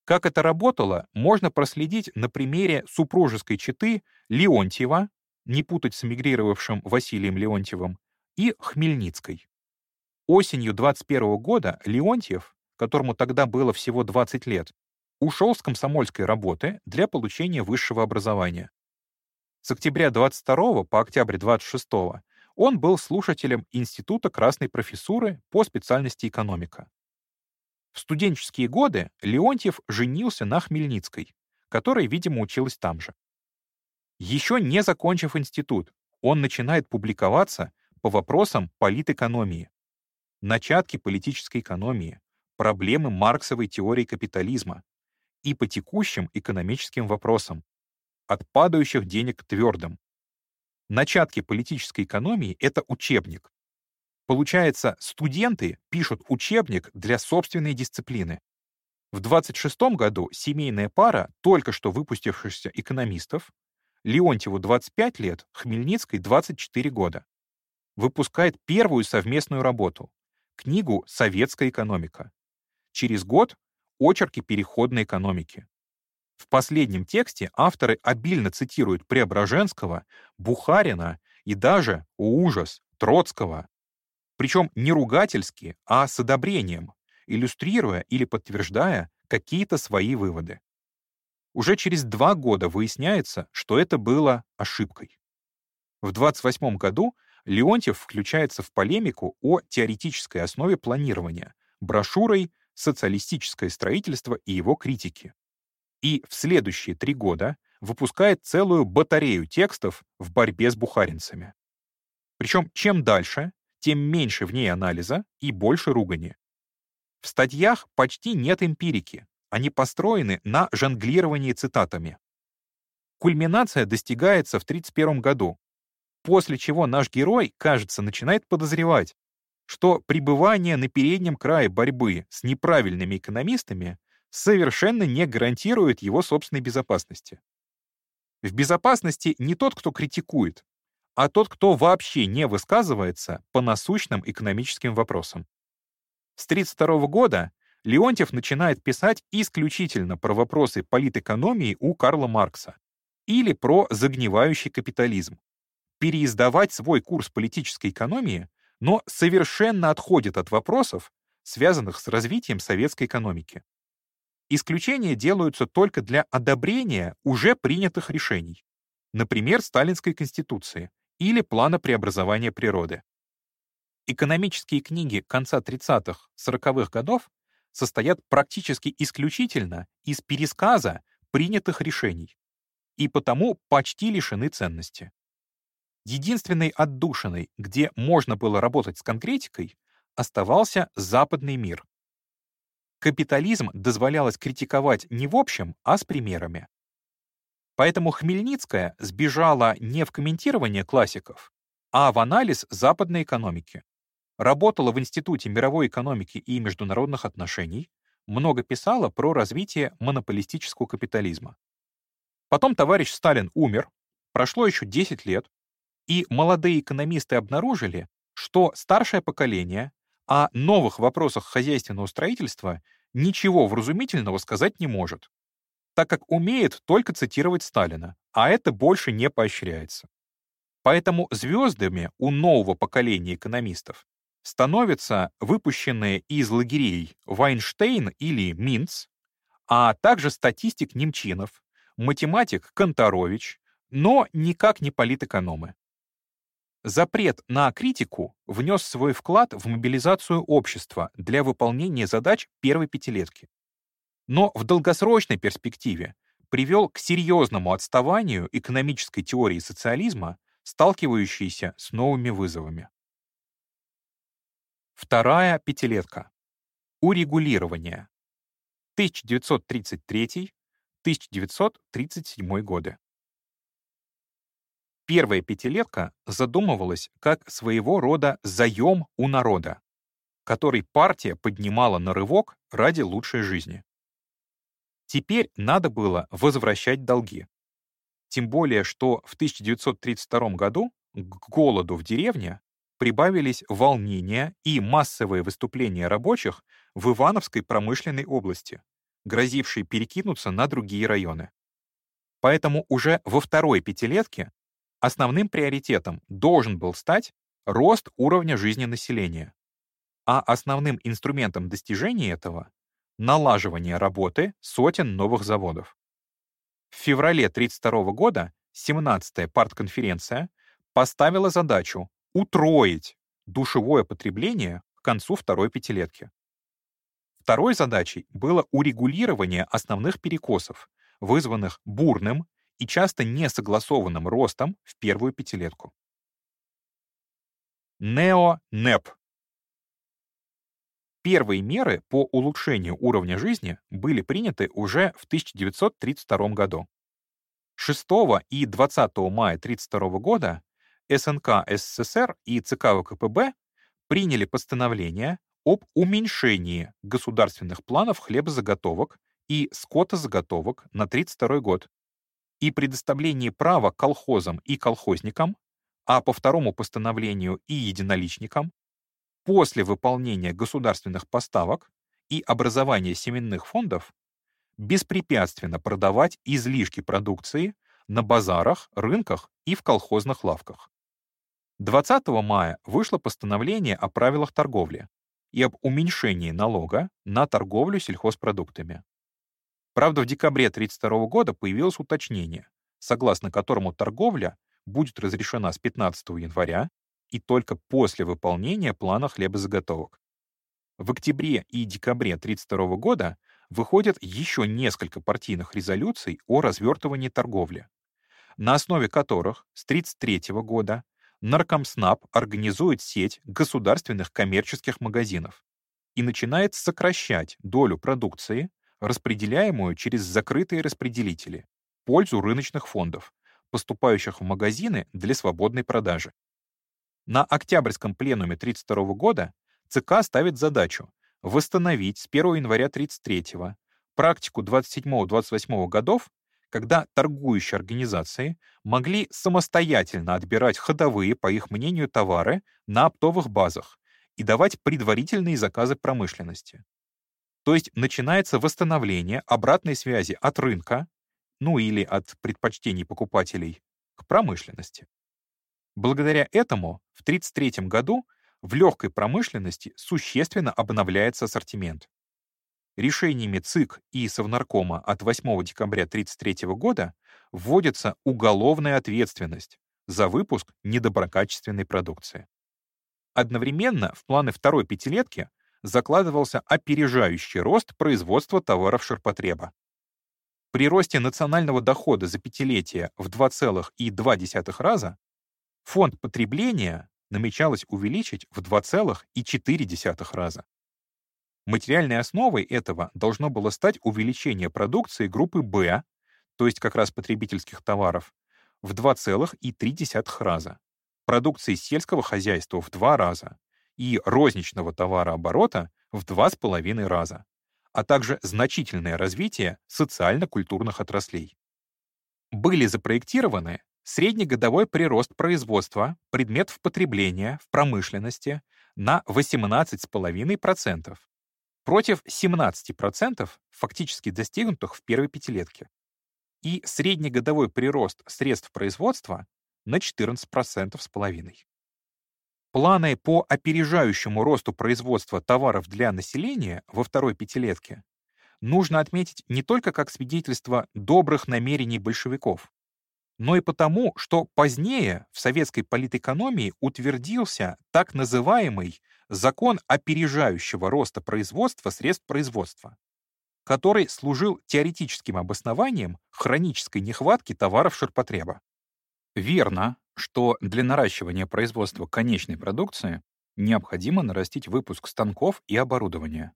Как это работало, можно проследить на примере супружеской четы Леонтьева, не путать с эмигрировавшим Василием Леонтьевым, и Хмельницкой. Осенью 21 года Леонтьев, которому тогда было всего 20 лет, ушел с комсомольской работы для получения высшего образования. С октября 22 по октябрь 26 он был слушателем Института Красной профессуры по специальности экономика. В студенческие годы Леонтьев женился на Хмельницкой, которая, видимо, училась там же. Еще не закончив институт, он начинает публиковаться по вопросам политэкономии. Начатки политической экономии, проблемы марксовой теории капитализма и по текущим экономическим вопросам, от падающих денег к твердым. Начатки политической экономии — это учебник, Получается, студенты пишут учебник для собственной дисциплины. В 26 году семейная пара только что выпустившихся экономистов, Леонтьеву 25 лет, Хмельницкой 24 года, выпускает первую совместную работу — книгу «Советская экономика». Через год — очерки переходной экономики. В последнем тексте авторы обильно цитируют Преображенского, Бухарина и даже, о ужас, Троцкого. Причем не ругательски, а с одобрением, иллюстрируя или подтверждая какие-то свои выводы. Уже через два года выясняется, что это было ошибкой. В 28 году Леонтьев включается в полемику о теоретической основе планирования брошюрой «Социалистическое строительство и его критики». И в следующие три года выпускает целую батарею текстов в борьбе с бухаринцами. Причем чем дальше, тем меньше в ней анализа и больше ругани. В статьях почти нет эмпирики, они построены на жонглировании цитатами. Кульминация достигается в 1931 году, после чего наш герой, кажется, начинает подозревать, что пребывание на переднем крае борьбы с неправильными экономистами совершенно не гарантирует его собственной безопасности. В безопасности не тот, кто критикует, а тот, кто вообще не высказывается по насущным экономическим вопросам. С 1932 года Леонтьев начинает писать исключительно про вопросы политэкономии у Карла Маркса или про загнивающий капитализм, переиздавать свой курс политической экономии, но совершенно отходит от вопросов, связанных с развитием советской экономики. Исключения делаются только для одобрения уже принятых решений, например, Сталинской Конституции, или плана преобразования природы. Экономические книги конца 30-х, 40-х годов состоят практически исключительно из пересказа принятых решений и потому почти лишены ценности. Единственной отдушиной, где можно было работать с конкретикой, оставался западный мир. Капитализм дозволялось критиковать не в общем, а с примерами. Поэтому Хмельницкая сбежала не в комментирование классиков, а в анализ западной экономики. Работала в Институте мировой экономики и международных отношений, много писала про развитие монополистического капитализма. Потом товарищ Сталин умер, прошло еще 10 лет, и молодые экономисты обнаружили, что старшее поколение о новых вопросах хозяйственного строительства ничего вразумительного сказать не может так как умеет только цитировать Сталина, а это больше не поощряется. Поэтому звездами у нового поколения экономистов становятся выпущенные из лагерей Вайнштейн или Минц, а также статистик Немчинов, математик Конторович, но никак не политэкономы. Запрет на критику внес свой вклад в мобилизацию общества для выполнения задач первой пятилетки но в долгосрочной перспективе привел к серьезному отставанию экономической теории социализма, сталкивающейся с новыми вызовами. Вторая пятилетка. Урегулирование. 1933-1937 годы. Первая пятилетка задумывалась как своего рода заем у народа, который партия поднимала на рывок ради лучшей жизни. Теперь надо было возвращать долги. Тем более, что в 1932 году к голоду в деревне прибавились волнения и массовые выступления рабочих в Ивановской промышленной области, грозившие перекинуться на другие районы. Поэтому уже во второй пятилетке основным приоритетом должен был стать рост уровня жизни населения, а основным инструментом достижения этого — налаживание работы сотен новых заводов. В феврале 1932 года 17-я партконференция поставила задачу утроить душевое потребление к концу второй пятилетки. Второй задачей было урегулирование основных перекосов, вызванных бурным и часто несогласованным ростом в первую пятилетку. Нео-НЭП. Первые меры по улучшению уровня жизни были приняты уже в 1932 году. 6 и 20 мая 1932 года СНК СССР и ЦК ВКПБ приняли постановление об уменьшении государственных планов хлебозаготовок и скотозаготовок на 1932 год и предоставлении права колхозам и колхозникам, а по второму постановлению и единоличникам, после выполнения государственных поставок и образования семенных фондов беспрепятственно продавать излишки продукции на базарах, рынках и в колхозных лавках. 20 мая вышло постановление о правилах торговли и об уменьшении налога на торговлю сельхозпродуктами. Правда, в декабре 1932 года появилось уточнение, согласно которому торговля будет разрешена с 15 января и только после выполнения плана хлебозаготовок. В октябре и декабре 1932 года выходят еще несколько партийных резолюций о развертывании торговли, на основе которых с 1933 года Наркомснаб организует сеть государственных коммерческих магазинов и начинает сокращать долю продукции, распределяемую через закрытые распределители, пользу рыночных фондов, поступающих в магазины для свободной продажи. На Октябрьском пленуме 1932 года ЦК ставит задачу восстановить с 1 января 1933 практику 27-28 годов, когда торгующие организации могли самостоятельно отбирать ходовые, по их мнению, товары на оптовых базах и давать предварительные заказы промышленности. То есть начинается восстановление обратной связи от рынка, ну или от предпочтений покупателей, к промышленности. Благодаря этому в 1933 году в легкой промышленности существенно обновляется ассортимент. Решениями ЦИК и Совнаркома от 8 декабря 1933 года вводится уголовная ответственность за выпуск недоброкачественной продукции. Одновременно в планы второй пятилетки закладывался опережающий рост производства товаров ширпотреба. При росте национального дохода за пятилетие в 2,2 раза фонд потребления намечалось увеличить в 2,4 раза. Материальной основой этого должно было стать увеличение продукции группы «Б», то есть как раз потребительских товаров, в 2,3 раза, продукции сельского хозяйства в 2 раза, и розничного товарооборота в 2,5 раза, а также значительное развитие социально-культурных отраслей. Были запроектированы среднегодовой прирост производства предметов потребления в промышленности на 18,5% против 17% фактически достигнутых в первой пятилетке и среднегодовой прирост средств производства на 14% с половиной. Планы по опережающему росту производства товаров для населения во второй пятилетке нужно отметить не только как свидетельство добрых намерений большевиков, но и потому, что позднее в советской политэкономии утвердился так называемый закон опережающего роста производства средств производства, который служил теоретическим обоснованием хронической нехватки товаров ширпотреба. Верно, что для наращивания производства конечной продукции необходимо нарастить выпуск станков и оборудования.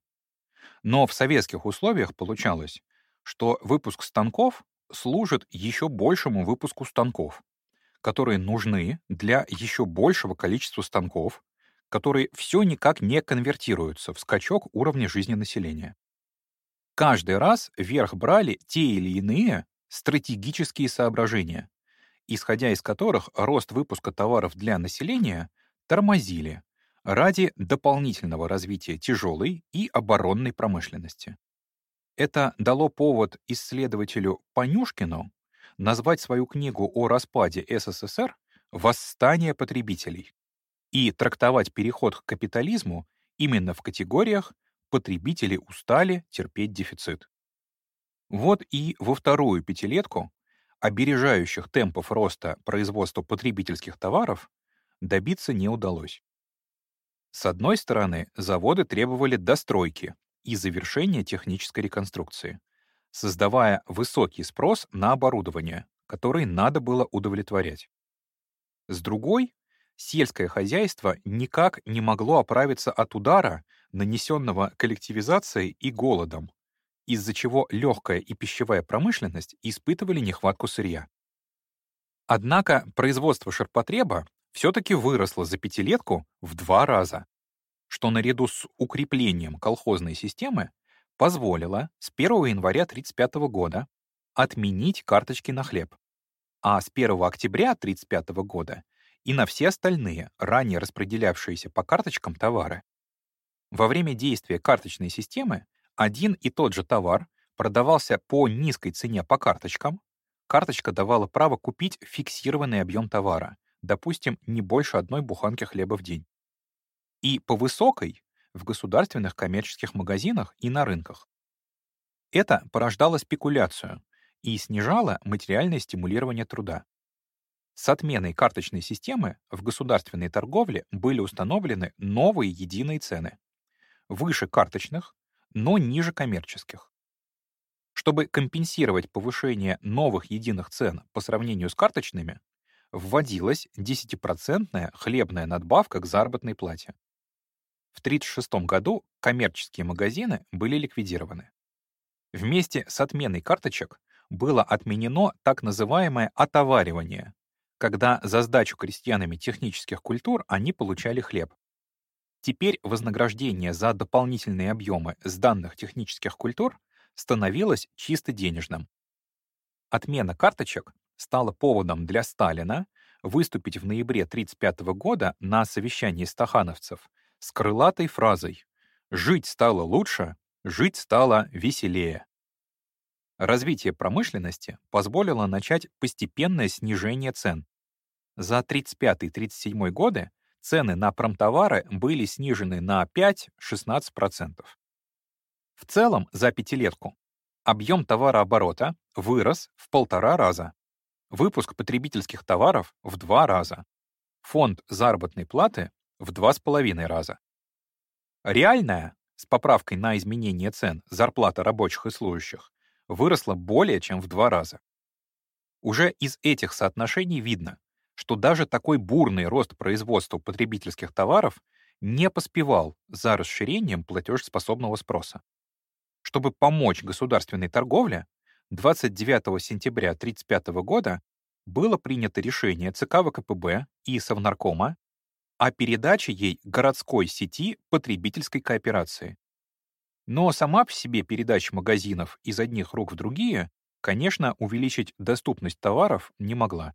Но в советских условиях получалось, что выпуск станков служит еще большему выпуску станков, которые нужны для еще большего количества станков, которые все никак не конвертируются в скачок уровня жизни населения. каждый раз верх брали те или иные стратегические соображения, исходя из которых рост выпуска товаров для населения тормозили ради дополнительного развития тяжелой и оборонной промышленности. Это дало повод исследователю Панюшкину назвать свою книгу о распаде СССР «Восстание потребителей» и трактовать переход к капитализму именно в категориях «потребители устали терпеть дефицит». Вот и во вторую пятилетку обережающих темпов роста производства потребительских товаров добиться не удалось. С одной стороны, заводы требовали достройки и завершения технической реконструкции, создавая высокий спрос на оборудование, который надо было удовлетворять. С другой, сельское хозяйство никак не могло оправиться от удара, нанесенного коллективизацией и голодом, из-за чего легкая и пищевая промышленность испытывали нехватку сырья. Однако производство ширпотреба все-таки выросло за пятилетку в два раза, что наряду с укреплением колхозной системы позволило с 1 января 1935 года отменить карточки на хлеб, а с 1 октября 1935 года и на все остальные, ранее распределявшиеся по карточкам товары. Во время действия карточной системы один и тот же товар продавался по низкой цене по карточкам, карточка давала право купить фиксированный объем товара, допустим, не больше одной буханки хлеба в день. И по высокой в государственных коммерческих магазинах и на рынках. Это порождало спекуляцию и снижало материальное стимулирование труда. С отменой карточной системы в государственной торговле были установлены новые единые цены, выше карточных, но ниже коммерческих. Чтобы компенсировать повышение новых единых цен по сравнению с карточными, вводилась 10% хлебная надбавка к заработной плате. В 1936 году коммерческие магазины были ликвидированы. Вместе с отменой карточек было отменено так называемое отоваривание, когда за сдачу крестьянами технических культур они получали хлеб. Теперь вознаграждение за дополнительные объемы сданных технических культур становилось чисто денежным. Отмена карточек стала поводом для Сталина выступить в ноябре 1935 года на совещании стахановцев с крылатой фразой «Жить стало лучше, жить стало веселее». Развитие промышленности позволило начать постепенное снижение цен. За 1935-1937 годы цены на промтовары были снижены на 5-16%. В целом, за пятилетку объем товарооборота вырос в полтора раза, выпуск потребительских товаров в два раза, фонд заработной платы в два с половиной раза. Реальная, с поправкой на изменение цен, зарплата рабочих и служащих выросла более чем в два раза. Уже из этих соотношений видно, что даже такой бурный рост производства потребительских товаров не поспевал за расширением платежеспособного спроса. Чтобы помочь государственной торговле, 29 сентября 1935 года было принято решение ЦК ВКПБ и Совнаркома о передаче ей городской сети потребительской кооперации. Но сама по себе передача магазинов из одних рук в другие, конечно, увеличить доступность товаров не могла.